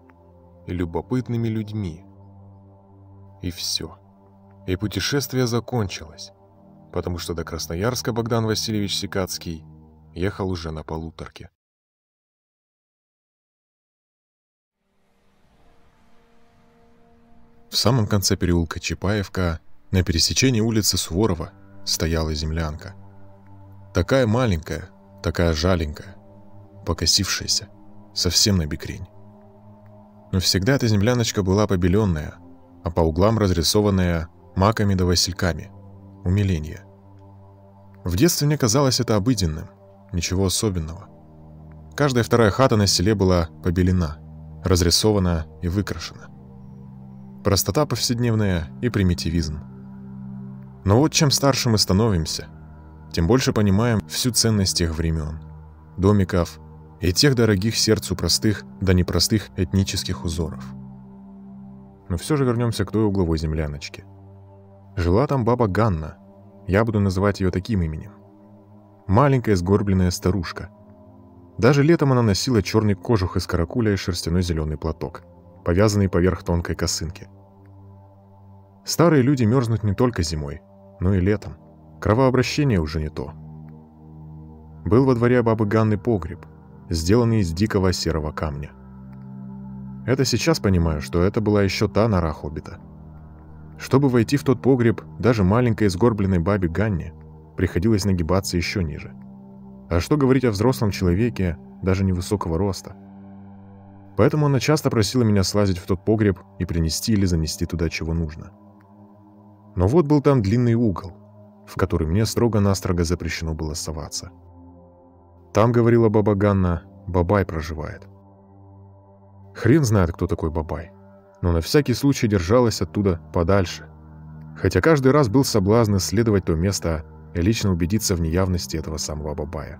и любопытными людьми. И все. И путешествие закончилось потому что до Красноярска Богдан Васильевич Сикацкий ехал уже на полуторке. В самом конце переулка Чапаевка, на пересечении улицы Суворова, стояла землянка. Такая маленькая, такая жаленькая, покосившаяся, совсем на бекрень. Но всегда эта земляночка была побеленная, а по углам разрисованная маками да васильками – умиление. В детстве мне казалось это обыденным, ничего особенного. Каждая вторая хата на селе была побелена, разрисована и выкрашена. Простота повседневная и примитивизм. Но вот чем старше мы становимся, тем больше понимаем всю ценность тех времен, домиков и тех дорогих сердцу простых да непростых этнических узоров. Но все же вернемся к той угловой земляночке – Жила там баба Ганна. Я буду называть ее таким именем. Маленькая сгорбленная старушка. Даже летом она носила черный кожух из каракуля и шерстяной зеленый платок, повязанный поверх тонкой косынки. Старые люди мерзнут не только зимой, но и летом. Кровообращение уже не то. Был во дворе бабы Ганны погреб, сделанный из дикого серого камня. Это сейчас понимаю, что это была еще та нора Хоббита — чтобы войти в тот погреб, даже маленькой сгорбленной бабе Ганне приходилось нагибаться еще ниже. А что говорить о взрослом человеке, даже невысокого роста? Поэтому она часто просила меня слазить в тот погреб и принести или занести туда чего нужно. Но вот был там длинный угол, в который мне строго-настрого запрещено было соваться. Там, говорила баба Ганна, Бабай проживает. Хрен знает, кто такой Бабай но на всякий случай держалась оттуда подальше. Хотя каждый раз был соблазн исследовать то место и лично убедиться в неявности этого самого Бабая.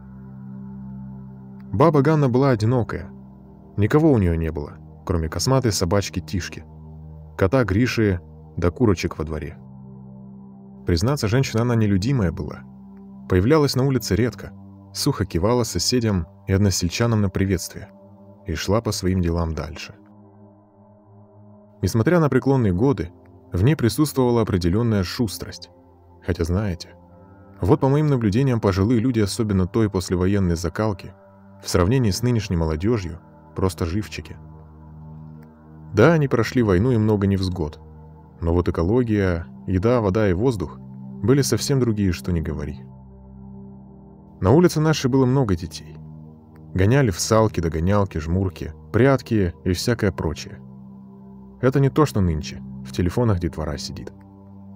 Баба Ганна была одинокая. Никого у нее не было, кроме косматой собачки Тишки, кота Гриши да курочек во дворе. Признаться, женщина она нелюдимая была. Появлялась на улице редко, сухо кивала соседям и односельчанам на приветствие и шла по своим делам дальше. Несмотря на преклонные годы, в ней присутствовала определенная шустрость. Хотя знаете, вот по моим наблюдениям пожилые люди, особенно той послевоенной закалки, в сравнении с нынешней молодежью, просто живчики. Да, они прошли войну и много невзгод, но вот экология, еда, вода и воздух были совсем другие, что не говори. На улице нашей было много детей. Гоняли в салки, догонялки, жмурки, прятки и всякое прочее. Это не то, что нынче. В телефонах детвора сидит.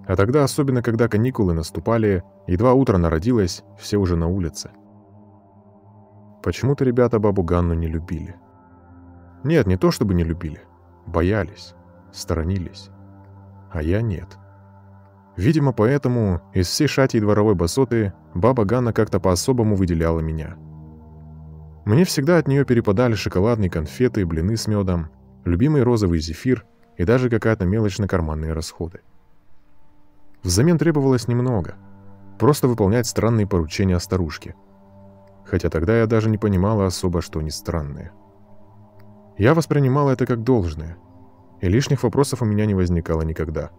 А тогда, особенно когда каникулы наступали, едва утро народилось, все уже на улице. Почему-то ребята бабу Ганну не любили. Нет, не то чтобы не любили. Боялись, сторонились. А я нет. Видимо, поэтому из всей шати и дворовой басоты баба Ганна как-то по-особому выделяла меня. Мне всегда от нее перепадали шоколадные конфеты, блины с медом, любимый розовый зефир — и даже какая-то мелочь на карманные расходы. Взамен требовалось немного. Просто выполнять странные поручения старушки. Хотя тогда я даже не понимала особо, что они странные. Я воспринимала это как должное, и лишних вопросов у меня не возникало никогда.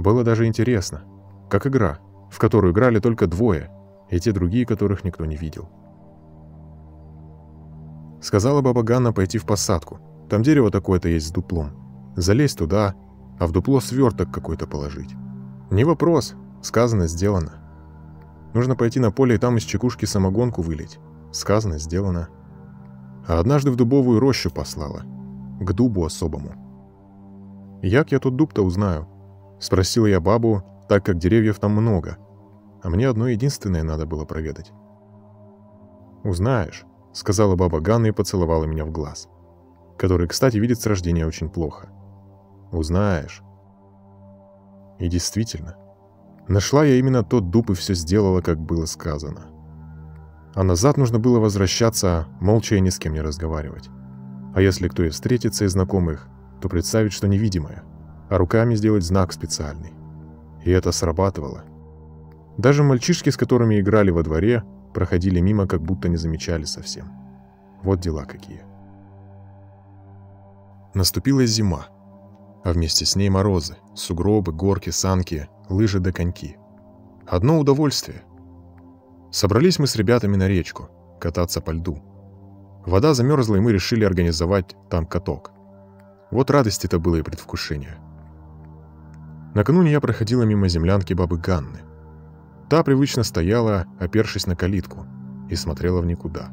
Было даже интересно. Как игра, в которую играли только двое, и те другие, которых никто не видел. Сказала баба Ганна пойти в посадку. Там дерево такое-то есть с дуплом. Залезть туда, а в дупло сверток какой-то положить. Не вопрос, сказано, сделано. Нужно пойти на поле и там из чекушки самогонку вылить. Сказано, сделано. А однажды в дубовую рощу послала. К дубу особому. «Як я тут дуб-то узнаю?» Спросил я бабу, так как деревьев там много. А мне одно единственное надо было проведать. «Узнаешь», — сказала баба Ганна и поцеловала меня в глаз. Который, кстати, видит с рождения очень плохо. «Узнаешь». И действительно, нашла я именно тот дуб и все сделала, как было сказано. А назад нужно было возвращаться, молча и ни с кем не разговаривать. А если кто и встретится из знакомых, то представить, что невидимое, а руками сделать знак специальный. И это срабатывало. Даже мальчишки, с которыми играли во дворе, проходили мимо, как будто не замечали совсем. Вот дела какие. Наступила зима, а вместе с ней морозы, сугробы, горки, санки, лыжи да коньки. Одно удовольствие. Собрались мы с ребятами на речку, кататься по льду. Вода замерзла, и мы решили организовать там каток. Вот радость это было и предвкушение. Накануне я проходила мимо землянки бабы Ганны. Та привычно стояла, опершись на калитку, и смотрела в никуда.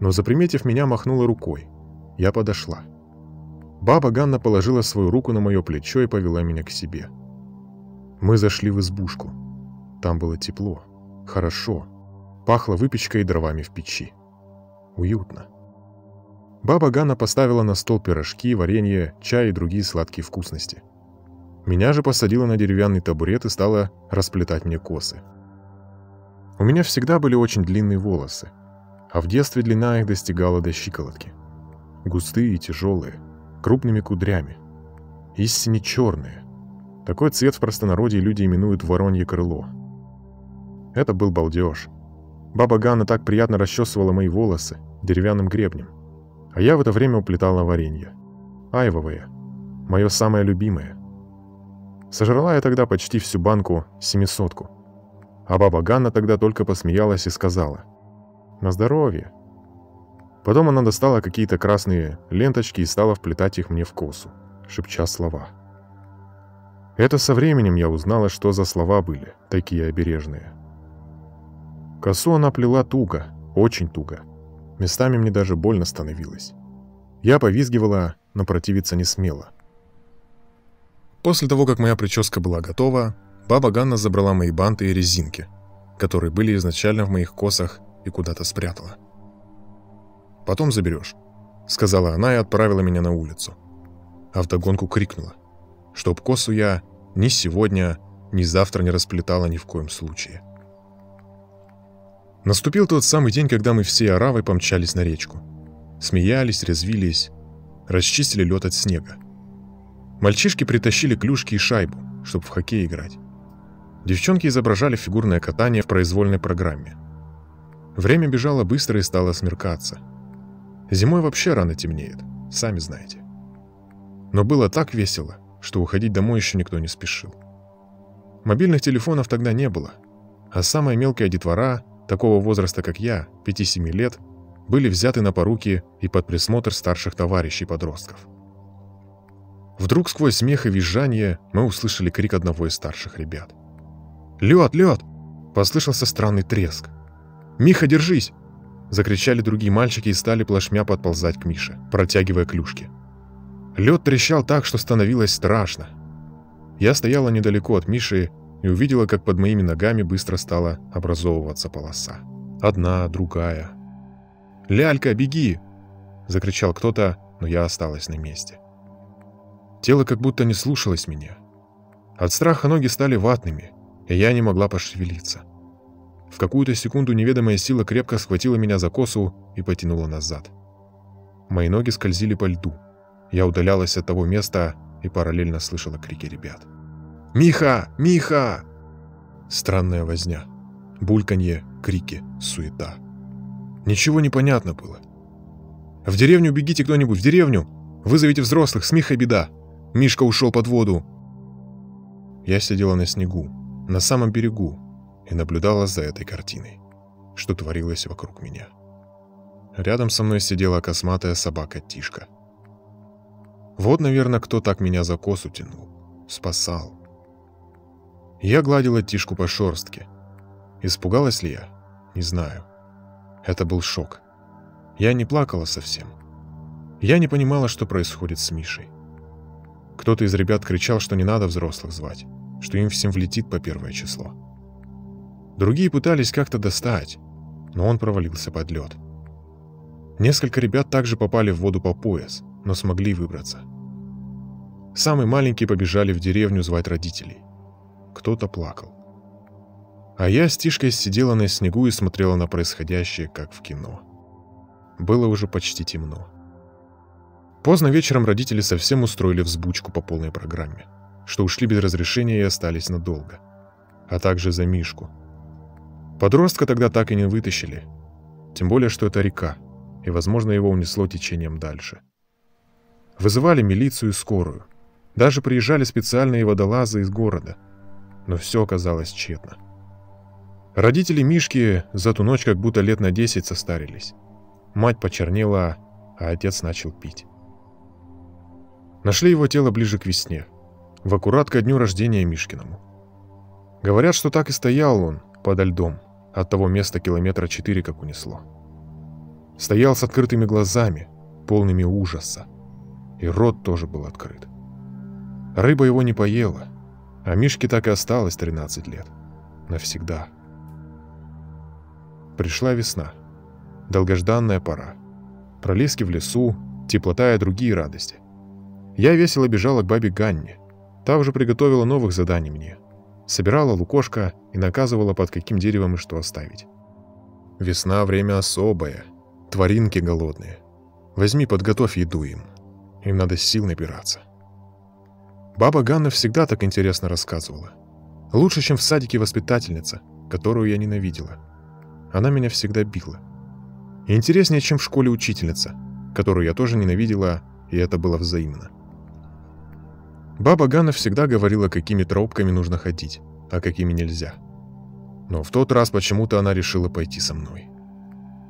Но, заприметив меня, махнула рукой. Я подошла. Баба Ганна положила свою руку на мое плечо и повела меня к себе. Мы зашли в избушку. Там было тепло, хорошо. Пахло выпечкой и дровами в печи. Уютно. Баба Ганна поставила на стол пирожки, варенье, чай и другие сладкие вкусности. Меня же посадила на деревянный табурет и стала расплетать мне косы. У меня всегда были очень длинные волосы, а в детстве длина их достигала до щиколотки. Густые и тяжелые, крупными кудрями. Истинно черные. Такой цвет в простонародье люди именуют воронье крыло. Это был балдеж. Баба Ганна так приятно расчесывала мои волосы деревянным гребнем. А я в это время уплетала варенье. Айвовое. Мое самое любимое. Сожрала я тогда почти всю банку семисотку. А баба Ганна тогда только посмеялась и сказала. «На здоровье». Потом она достала какие-то красные ленточки и стала вплетать их мне в косу, шепча слова. Это со временем я узнала, что за слова были, такие обережные. Косу она плела туго, очень туго. Местами мне даже больно становилось. Я повизгивала, но противиться не смела. После того, как моя прическа была готова, баба Ганна забрала мои банты и резинки, которые были изначально в моих косах и куда-то спрятала. «Потом заберешь», — сказала она и отправила меня на улицу. А вдогонку крикнула, чтоб косу я ни сегодня, ни завтра не расплетала ни в коем случае. Наступил тот самый день, когда мы все оравой помчались на речку. Смеялись, резвились, расчистили лед от снега. Мальчишки притащили клюшки и шайбу, чтобы в хоккей играть. Девчонки изображали фигурное катание в произвольной программе. Время бежало быстро и стало смеркаться. Зимой вообще рано темнеет, сами знаете. Но было так весело, что уходить домой еще никто не спешил. Мобильных телефонов тогда не было, а самая мелкая детвора такого возраста, как я, 5-7 лет, были взяты на поруки и под присмотр старших товарищей-подростков. Вдруг сквозь смех и визжание мы услышали крик одного из старших ребят. «Лед, лед!» Послышался странный треск. «Миха, держись!» Закричали другие мальчики и стали плашмя подползать к Мише, протягивая клюшки. Лед трещал так, что становилось страшно. Я стояла недалеко от Миши и увидела, как под моими ногами быстро стала образовываться полоса. Одна, другая. «Лялька, беги!» – закричал кто-то, но я осталась на месте. Тело как будто не слушалось меня. От страха ноги стали ватными, и я не могла пошевелиться. В какую-то секунду неведомая сила крепко схватила меня за косу и потянула назад. Мои ноги скользили по льду. Я удалялась от того места и параллельно слышала крики ребят. «Миха! Миха!» Странная возня. Бульканье, крики, суета. Ничего не понятно было. «В деревню бегите кто-нибудь, в деревню! Вызовите взрослых, с Михой беда! Мишка ушел под воду!» я сидела на снегу, на самом берегу, и наблюдала за этой картиной, что творилось вокруг меня. Рядом со мной сидела косматая собака Тишка. Вот, наверное, кто так меня за косу тянул, спасал. Я гладила Тишку по шорстке. Испугалась ли я? Не знаю. Это был шок. Я не плакала совсем. Я не понимала, что происходит с Мишей. Кто-то из ребят кричал, что не надо взрослых звать, что им всем влетит по первое число. Другие пытались как-то достать, но он провалился под лед. Несколько ребят также попали в воду по пояс, но смогли выбраться. Самые маленькие побежали в деревню звать родителей. Кто-то плакал. А я с Тишкой сидела на снегу и смотрела на происходящее, как в кино. Было уже почти темно. Поздно вечером родители совсем устроили взбучку по полной программе, что ушли без разрешения и остались надолго. А также за Мишку. Подростка тогда так и не вытащили. Тем более, что это река, и, возможно, его унесло течением дальше. Вызывали милицию и скорую. Даже приезжали специальные водолазы из города. Но все оказалось тщетно. Родители Мишки за ту ночь как будто лет на 10 состарились. Мать почернела, а отец начал пить. Нашли его тело ближе к весне, в аккурат ко дню рождения Мишкиному. Говорят, что так и стоял он подо льдом, от того места километра четыре как унесло. Стоял с открытыми глазами, полными ужаса, и рот тоже был открыт. Рыба его не поела, а Мишке так и осталось 13 лет. Навсегда. Пришла весна. Долгожданная пора. Пролески в лесу, теплота и другие радости. Я весело бежала к бабе Ганне. Та уже приготовила новых заданий мне. Собирала лукошко и наказывала, под каким деревом и что оставить. Весна — время особое. Тваринки голодные. Возьми, подготовь еду им. Им надо сил набираться. Баба Ганна всегда так интересно рассказывала. Лучше, чем в садике воспитательница, которую я ненавидела. Она меня всегда била. И интереснее, чем в школе учительница, которую я тоже ненавидела, и это было взаимно. Баба Гана всегда говорила, какими тропками нужно ходить, а какими нельзя. Но в тот раз почему-то она решила пойти со мной.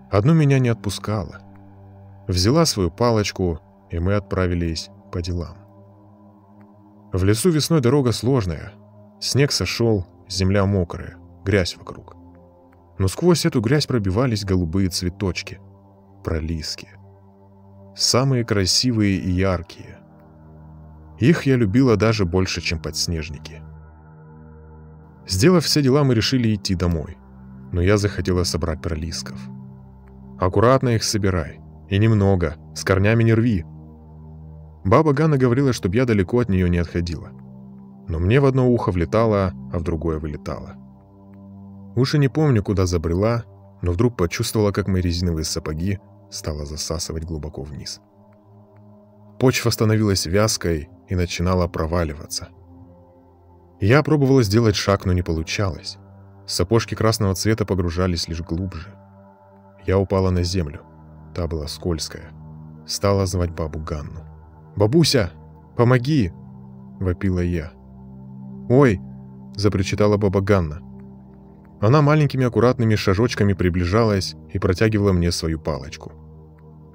Одну меня не отпускала. Взяла свою палочку, и мы отправились по делам. В лесу весной дорога сложная. Снег сошел, земля мокрая, грязь вокруг. Но сквозь эту грязь пробивались голубые цветочки, пролиски. Самые красивые и яркие. Их я любила даже больше, чем подснежники. Сделав все дела, мы решили идти домой. Но я захотела собрать пролисков. Аккуратно их собирай. И немного, с корнями не рви. Баба Ганна говорила, чтобы я далеко от нее не отходила. Но мне в одно ухо влетало, а в другое вылетало. Уж и не помню, куда забрела, но вдруг почувствовала, как мои резиновые сапоги стало засасывать глубоко вниз. Почва становилась вязкой, и начинала проваливаться. Я пробовала сделать шаг, но не получалось. Сапожки красного цвета погружались лишь глубже. Я упала на землю. Та была скользкая. Стала звать бабу Ганну. «Бабуся, помоги!» — вопила я. «Ой!» — запричитала баба Ганна. Она маленькими аккуратными шажочками приближалась и протягивала мне свою палочку.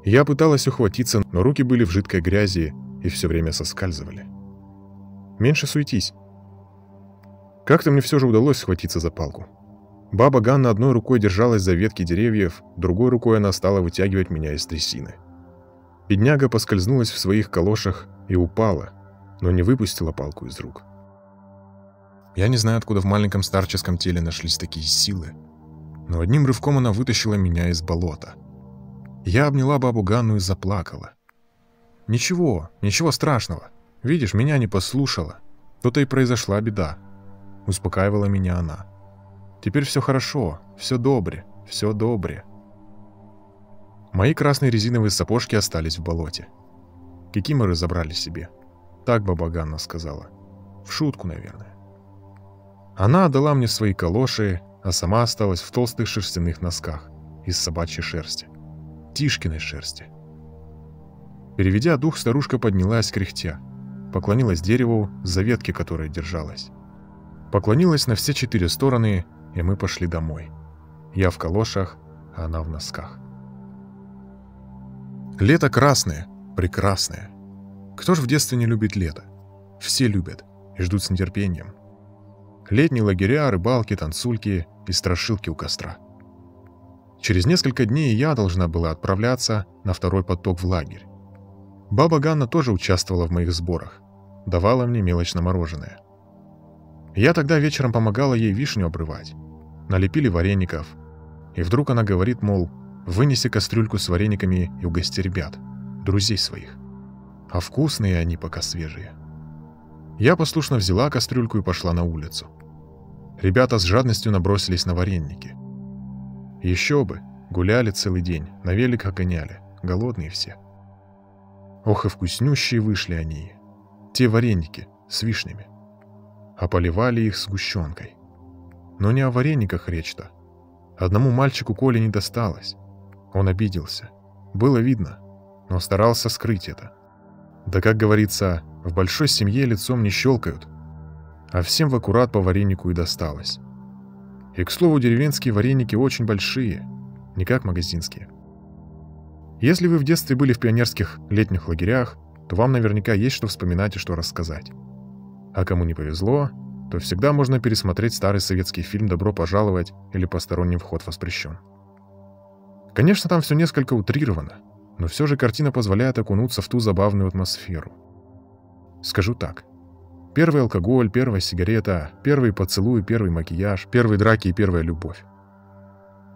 Я пыталась ухватиться, но руки были в жидкой грязи, и все время соскальзывали. «Меньше суетись». Как-то мне все же удалось схватиться за палку. Баба Ганна одной рукой держалась за ветки деревьев, другой рукой она стала вытягивать меня из трясины. Бедняга поскользнулась в своих калошах и упала, но не выпустила палку из рук. Я не знаю, откуда в маленьком старческом теле нашлись такие силы, но одним рывком она вытащила меня из болота. Я обняла бабу Ганну и заплакала. «Ничего, ничего страшного. Видишь, меня не послушала. То-то и произошла беда», — успокаивала меня она. «Теперь все хорошо, все добре, все добре». Мои красные резиновые сапожки остались в болоте. Кикиморы забрали себе. Так баба Ганна сказала. В шутку, наверное. Она отдала мне свои калоши, а сама осталась в толстых шерстяных носках из собачьей шерсти. Тишкиной шерсти. Переведя дух, старушка поднялась кряхтя, поклонилась дереву, за ветки которой держалась, Поклонилась на все четыре стороны, и мы пошли домой. Я в калошах, а она в носках. Лето красное, прекрасное. Кто ж в детстве не любит лето? Все любят и ждут с нетерпением. Летние лагеря, рыбалки, танцульки и страшилки у костра. Через несколько дней я должна была отправляться на второй поток в лагерь. Баба Ганна тоже участвовала в моих сборах, давала мне мелочно мороженое. Я тогда вечером помогала ей вишню обрывать. Налепили вареников. И вдруг она говорит, мол, вынеси кастрюльку с варениками и угости ребят, друзей своих. А вкусные они пока свежие. Я послушно взяла кастрюльку и пошла на улицу. Ребята с жадностью набросились на вареники. Еще бы, гуляли целый день, на великах гоняли, голодные все. Ох и вкуснющие вышли они, те вареники с вишнями. А поливали их сгущенкой. Но не о варениках речь-то. Одному мальчику Коле не досталось. Он обиделся. Было видно, но старался скрыть это. Да, как говорится, в большой семье лицом не щелкают, а всем в аккурат по варенику и досталось. И, к слову, деревенские вареники очень большие, не как магазинские. Если вы в детстве были в пионерских летних лагерях, то вам наверняка есть что вспоминать и что рассказать. А кому не повезло, то всегда можно пересмотреть старый советский фильм «Добро пожаловать» или «Посторонним вход воспрещен». Конечно, там все несколько утрировано, но все же картина позволяет окунуться в ту забавную атмосферу. Скажу так. Первый алкоголь, первая сигарета, первый поцелуй, первый макияж, первые драки и первая любовь.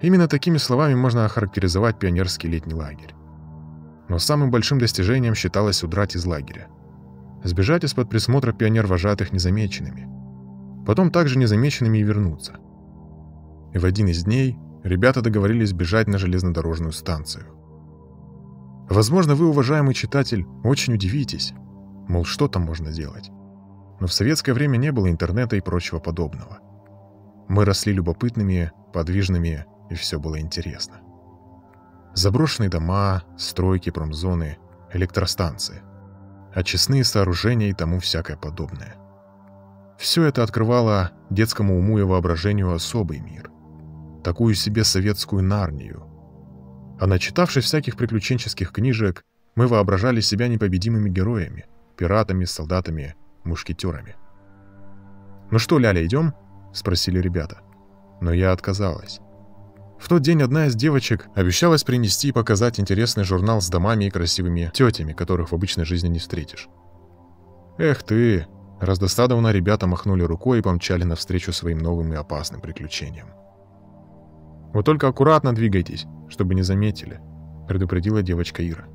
Именно такими словами можно охарактеризовать пионерский летний лагерь. Но самым большим достижением считалось удрать из лагеря. Сбежать из-под присмотра пионер-вожатых незамеченными. Потом также незамеченными и вернуться. И в один из дней ребята договорились бежать на железнодорожную станцию. Возможно, вы, уважаемый читатель, очень удивитесь, мол, что там можно делать. Но в советское время не было интернета и прочего подобного. Мы росли любопытными, подвижными, и все было интересно. Заброшенные дома, стройки, промзоны, электростанции, очистные сооружения и тому всякое подобное. Все это открывало детскому уму и воображению особый мир. Такую себе советскую Нарнию, а начитавшись всяких приключенческих книжек, мы воображали себя непобедимыми героями, пиратами, солдатами, мушкетерами. «Ну что, Ляля, идем?» — спросили ребята. Но я отказалась. В тот день одна из девочек обещалась принести и показать интересный журнал с домами и красивыми тетями, которых в обычной жизни не встретишь. «Эх ты!» Раздосадованно ребята махнули рукой и помчали навстречу своим новым и опасным приключениям. «Вот только аккуратно двигайтесь, чтобы не заметили», — предупредила девочка Ира.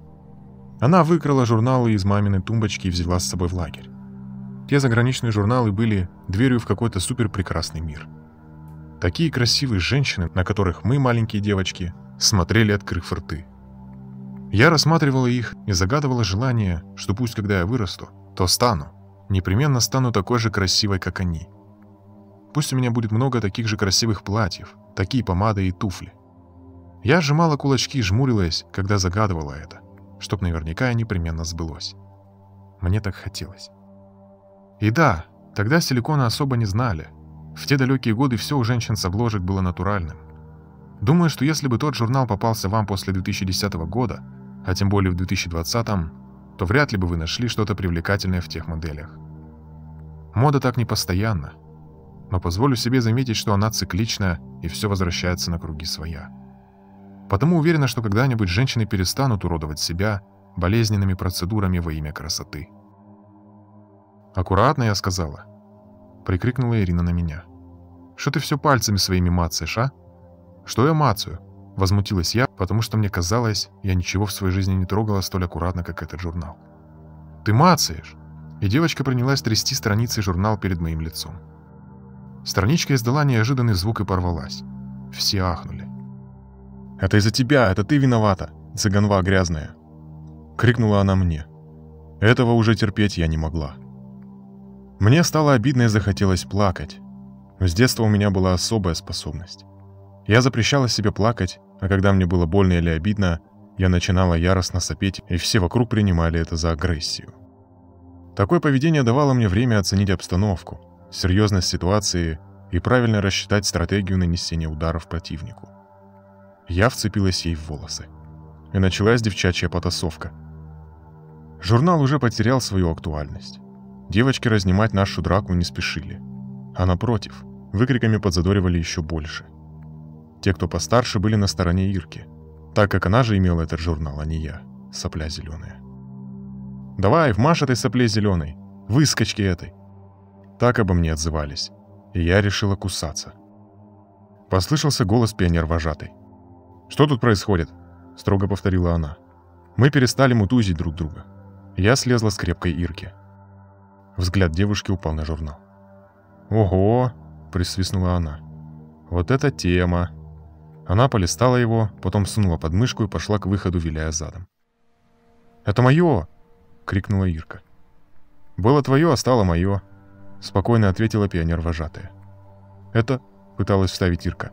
Она выкрала журналы из маминой тумбочки и взяла с собой в лагерь. Те заграничные журналы были дверью в какой-то супер прекрасный мир. Такие красивые женщины, на которых мы, маленькие девочки, смотрели, открыв рты. Я рассматривала их и загадывала желание, что пусть когда я вырасту, то стану, непременно стану такой же красивой, как они. Пусть у меня будет много таких же красивых платьев, такие помады и туфли. Я сжимала кулачки и жмурилась, когда загадывала это, чтоб наверняка и непременно сбылось. Мне так хотелось. И да, тогда силикона особо не знали. В те далекие годы все у женщин с обложек было натуральным. Думаю, что если бы тот журнал попался вам после 2010 года, а тем более в 2020, то вряд ли бы вы нашли что-то привлекательное в тех моделях. Мода так не постоянна, но позволю себе заметить, что она циклична и все возвращается на круги своя. Потому уверена, что когда-нибудь женщины перестанут уродовать себя болезненными процедурами во имя красоты. «Аккуратно, я сказала», — прикрикнула Ирина на меня. «Что ты все пальцами своими мацаешь, а?» «Что я мацаю?» — возмутилась я, потому что мне казалось, я ничего в своей жизни не трогала столь аккуратно, как этот журнал. «Ты мацаешь!» И девочка принялась трясти страницы журнал перед моим лицом. Страничка издала неожиданный звук и порвалась. Все ахнули. «Это из-за тебя, это ты виновата, цыганва грязная!» Крикнула она мне. Этого уже терпеть я не могла. Мне стало обидно и захотелось плакать. С детства у меня была особая способность. Я запрещала себе плакать, а когда мне было больно или обидно, я начинала яростно сопеть, и все вокруг принимали это за агрессию. Такое поведение давало мне время оценить обстановку, серьезность ситуации и правильно рассчитать стратегию нанесения ударов противнику. Я вцепилась ей в волосы. И началась девчачья потасовка. Журнал уже потерял свою актуальность. Девочки разнимать нашу драку не спешили. А напротив, выкриками подзадоривали еще больше. Те, кто постарше, были на стороне Ирки, так как она же имела этот журнал, а не я, сопля зеленая. «Давай, вмажь этой сопле зеленой! Выскочки этой!» Так обо мне отзывались, и я решила кусаться. Послышался голос пионер-вожатой. «Что тут происходит?» — строго повторила она. Мы перестали мутузить друг друга. Я слезла с крепкой Ирки. Взгляд девушки упал на журнал. «Ого!» — присвистнула она. «Вот это тема!» Она полистала его, потом сунула под мышку и пошла к выходу, виляя задом. «Это мое!» — крикнула Ирка. «Было твое, а стало мое», — спокойно ответила пионер-вожатая. «Это...» — пыталась вставить Ирка.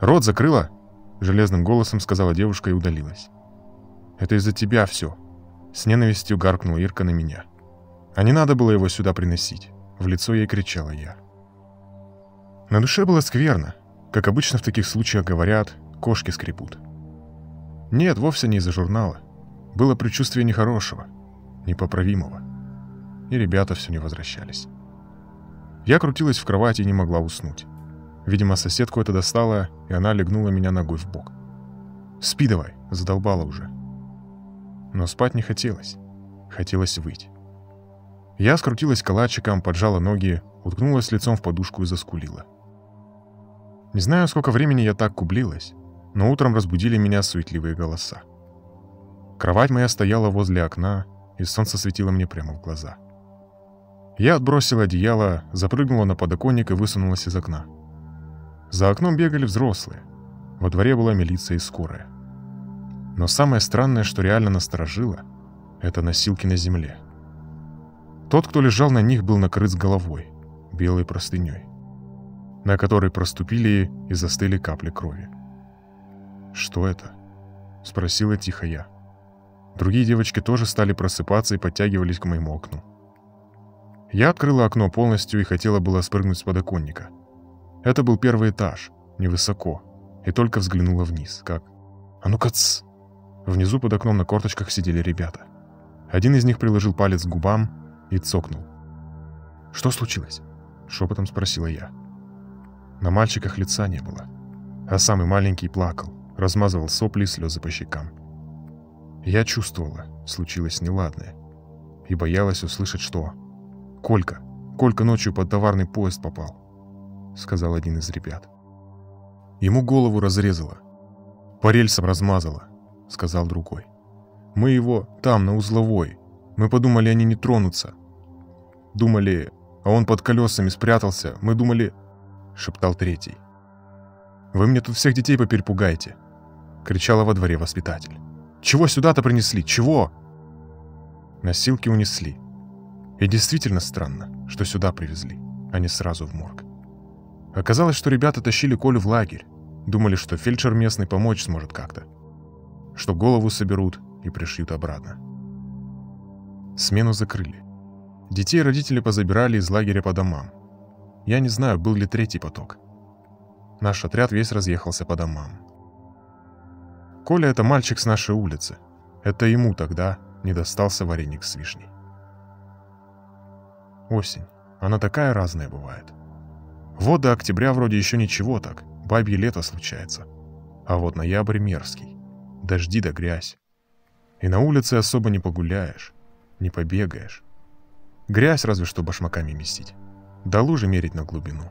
«Рот закрыла?» — железным голосом сказала девушка и удалилась. «Это из-за тебя все», — с ненавистью гаркнула Ирка на меня. «А не надо было его сюда приносить», — в лицо ей кричала я. На душе было скверно, как обычно в таких случаях говорят, кошки скребут. Нет, вовсе не из-за журнала. Было предчувствие нехорошего, непоправимого. И ребята все не возвращались. Я крутилась в кровати и не могла уснуть. Видимо, соседку это достало, и она легнула меня ногой в бок. «Спи давай», — задолбала уже. Но спать не хотелось. Хотелось выйти. Я скрутилась калачиком, поджала ноги, уткнулась лицом в подушку и заскулила. Не знаю, сколько времени я так кублилась, но утром разбудили меня суетливые голоса. Кровать моя стояла возле окна, и солнце светило мне прямо в глаза. Я отбросила одеяло, запрыгнула на подоконник и высунулась из окна. За окном бегали взрослые. Во дворе была милиция и скорая. Но самое странное, что реально насторожило, это носилки на земле. Тот, кто лежал на них, был накрыт с головой, белой простыней на которой проступили и застыли капли крови. «Что это?» — спросила тихо я. Другие девочки тоже стали просыпаться и подтягивались к моему окну. Я открыла окно полностью и хотела было спрыгнуть с подоконника. Это был первый этаж, невысоко, и только взглянула вниз, как «А ну-ка, ц!» Внизу под окном на корточках сидели ребята. Один из них приложил палец к губам и цокнул. «Что случилось?» — шепотом спросила я. На мальчиках лица не было, а самый маленький плакал, размазывал сопли и слезы по щекам. Я чувствовала, случилось неладное, и боялась услышать, что «Колька, Колька ночью под товарный поезд попал», — сказал один из ребят. Ему голову разрезало, по рельсам размазало, — сказал другой. «Мы его там, на узловой. Мы подумали, они не тронутся. Думали, а он под колесами спрятался. Мы думали, — шептал третий. «Вы мне тут всех детей поперепугаете!» — кричала во дворе воспитатель. «Чего сюда-то принесли? Чего?» Носилки унесли. И действительно странно, что сюда привезли, а не сразу в морг. Оказалось, что ребята тащили Колю в лагерь. Думали, что фельдшер местный помочь сможет как-то. Что голову соберут и пришьют обратно. Смену закрыли. Детей родители позабирали из лагеря по домам. Я не знаю, был ли третий поток. Наш отряд весь разъехался по домам. Коля — это мальчик с нашей улицы. Это ему тогда не достался вареник с вишней. Осень. Она такая разная бывает. Вот до октября вроде еще ничего так, бабье лето случается. А вот ноябрь мерзкий. Дожди да грязь. И на улице особо не погуляешь, не побегаешь. Грязь разве что башмаками месить до лужи мерить на глубину.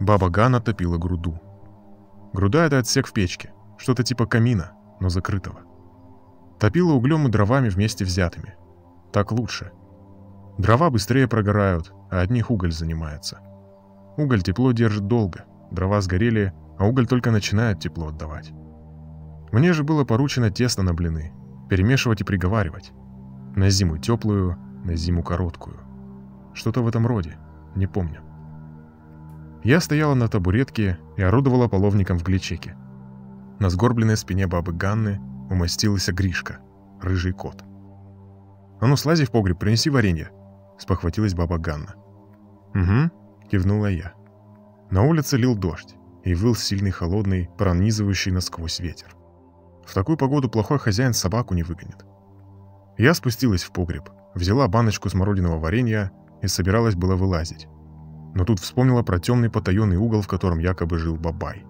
Баба Гана топила груду. Груда — это отсек в печке, что-то типа камина, но закрытого. Топила углем и дровами вместе взятыми. Так лучше. Дрова быстрее прогорают, а от них уголь занимается. Уголь тепло держит долго, дрова сгорели, а уголь только начинает тепло отдавать. Мне же было поручено тесто на блины, перемешивать и приговаривать. На зиму теплую, на зиму короткую. Что-то в этом роде не помню. Я стояла на табуретке и орудовала половником в гличеке. На сгорбленной спине бабы Ганны умостился Гришка, рыжий кот. «А ну, слази в погреб, принеси варенье», — спохватилась баба Ганна. «Угу», — кивнула я. На улице лил дождь и выл сильный холодный, пронизывающий насквозь ветер. В такую погоду плохой хозяин собаку не выгонит. Я спустилась в погреб, взяла баночку смородиного варенья и собиралась было вылазить. Но тут вспомнила про темный потаенный угол, в котором якобы жил Бабай.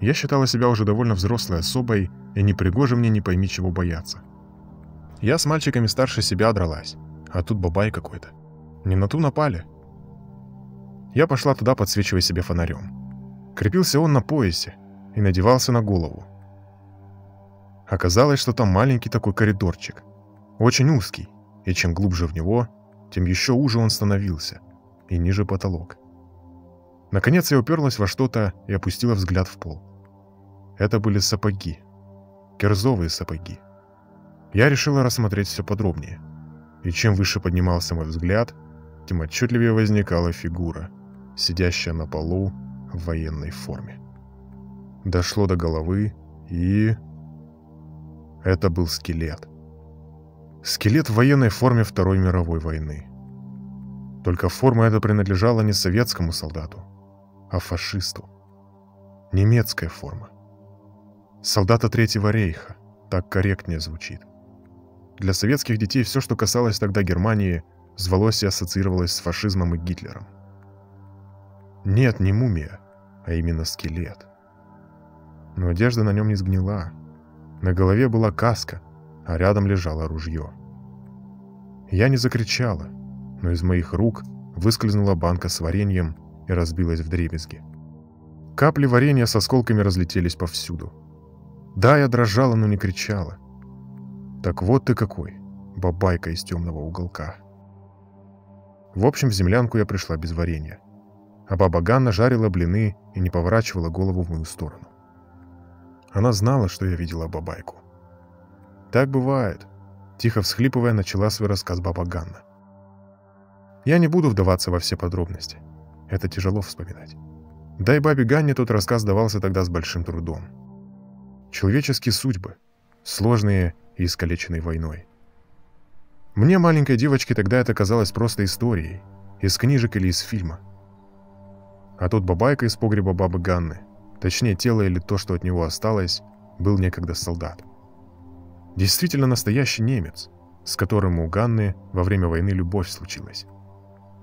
Я считала себя уже довольно взрослой особой, и не пригоже мне не пойми чего бояться. Я с мальчиками старше себя дралась, а тут Бабай какой-то. Не на ту напали. Я пошла туда, подсвечивая себе фонарем. Крепился он на поясе и надевался на голову. Оказалось, что там маленький такой коридорчик, очень узкий, и чем глубже в него, тем еще уже он становился, и ниже потолок. Наконец я уперлась во что-то и опустила взгляд в пол. Это были сапоги. Кирзовые сапоги. Я решила рассмотреть все подробнее. И чем выше поднимался мой взгляд, тем отчетливее возникала фигура, сидящая на полу в военной форме. Дошло до головы, и... Это был скелет. Скелет в военной форме Второй мировой войны. Только форма эта принадлежала не советскому солдату, а фашисту. Немецкая форма. Солдата Третьего рейха, так корректнее звучит. Для советских детей все, что касалось тогда Германии, звалось и ассоциировалось с фашизмом и Гитлером. Нет, не мумия, а именно скелет. Но одежда на нем не сгнила. На голове была каска, а рядом лежало ружье. Я не закричала, но из моих рук выскользнула банка с вареньем и разбилась в дребезги. Капли варенья с осколками разлетелись повсюду. Да, я дрожала, но не кричала. Так вот ты какой, бабайка из темного уголка. В общем, в землянку я пришла без варенья. А баба Ганна жарила блины и не поворачивала голову в мою сторону. Она знала, что я видела бабайку. «Так бывает», — тихо всхлипывая, начала свой рассказ баба Ганна. Я не буду вдаваться во все подробности. Это тяжело вспоминать. Да и бабе Ганне тот рассказ давался тогда с большим трудом. Человеческие судьбы, сложные и искалеченные войной. Мне, маленькой девочке, тогда это казалось просто историей, из книжек или из фильма. А тут бабайка из погреба бабы Ганны, точнее тело или то, что от него осталось, был некогда солдат. Действительно настоящий немец, с которым у Ганны во время войны любовь случилась.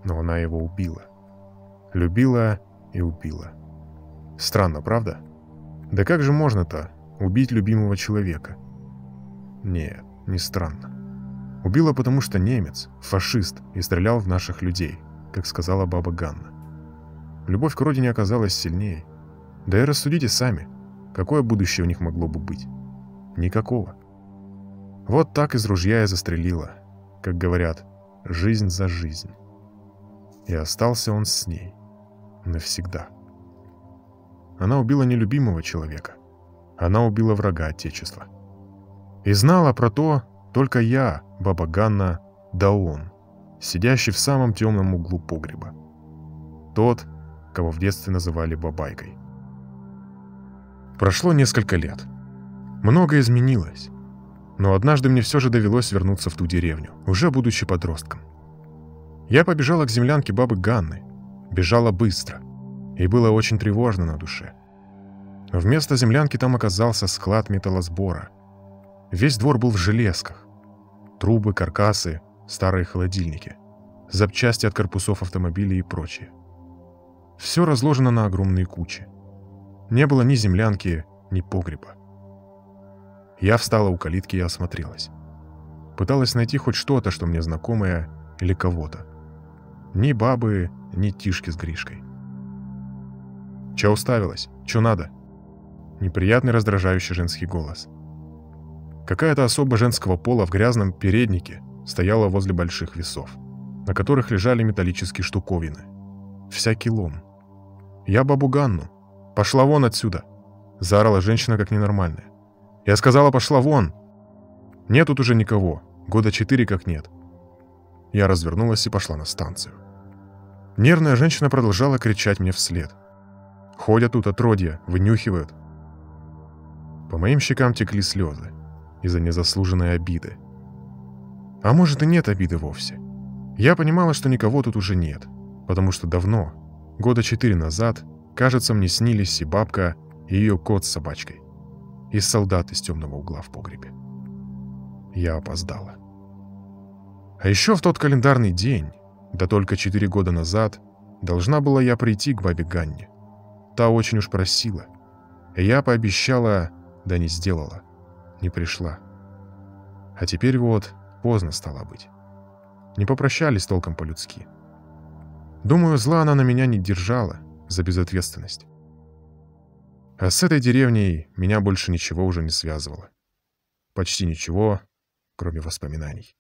Но она его убила. Любила и убила. Странно, правда? Да как же можно-то убить любимого человека? Нет, не странно. Убила, потому что немец, фашист, и стрелял в наших людей, как сказала баба Ганна. Любовь к родине оказалась сильнее. Да и рассудите сами, какое будущее у них могло бы быть? Никакого. Вот так из ружья я застрелила, как говорят, жизнь за жизнь. И остался он с ней. Навсегда. Она убила нелюбимого человека. Она убила врага Отечества. И знала про то только я, баба Ганна, да он, сидящий в самом темном углу погреба. Тот, кого в детстве называли бабайкой. Прошло несколько лет. Многое изменилось. Но однажды мне все же довелось вернуться в ту деревню, уже будучи подростком. Я побежала к землянке бабы Ганны. Бежала быстро. И было очень тревожно на душе. Вместо землянки там оказался склад металлосбора. Весь двор был в железках. Трубы, каркасы, старые холодильники, запчасти от корпусов автомобилей и прочее. Все разложено на огромные кучи. Не было ни землянки, ни погреба. Я встала у калитки и осмотрелась. Пыталась найти хоть что-то, что мне знакомое, или кого-то. Ни бабы, ни Тишки с Гришкой. «Че уставилась? Че надо?» Неприятный раздражающий женский голос. Какая-то особа женского пола в грязном переднике стояла возле больших весов, на которых лежали металлические штуковины. Всякий лом. «Я бабу Ганну. Пошла вон отсюда!» Заорала женщина как ненормальная. «Я сказала, пошла вон!» «Нет тут уже никого. Года четыре как нет». Я развернулась и пошла на станцию. Нервная женщина продолжала кричать мне вслед. Ходят тут отродья, вынюхивают. По моим щекам текли слезы из-за незаслуженной обиды. А может и нет обиды вовсе. Я понимала, что никого тут уже нет. потому что давно, года четыре назад, кажется, мне снились и бабка, и ее кот с собачкой, и солдат из темного угла в погребе. Я опоздала. А еще в тот календарный день, да только четыре года назад, должна была я прийти к бабе Ганне. Та очень уж просила. И я пообещала, да не сделала. Не пришла. А теперь вот поздно стало быть. Не попрощались толком по-людски. Думаю, зла она на меня не держала за безответственность. А с этой деревней меня больше ничего уже не связывало. Почти ничего, кроме воспоминаний.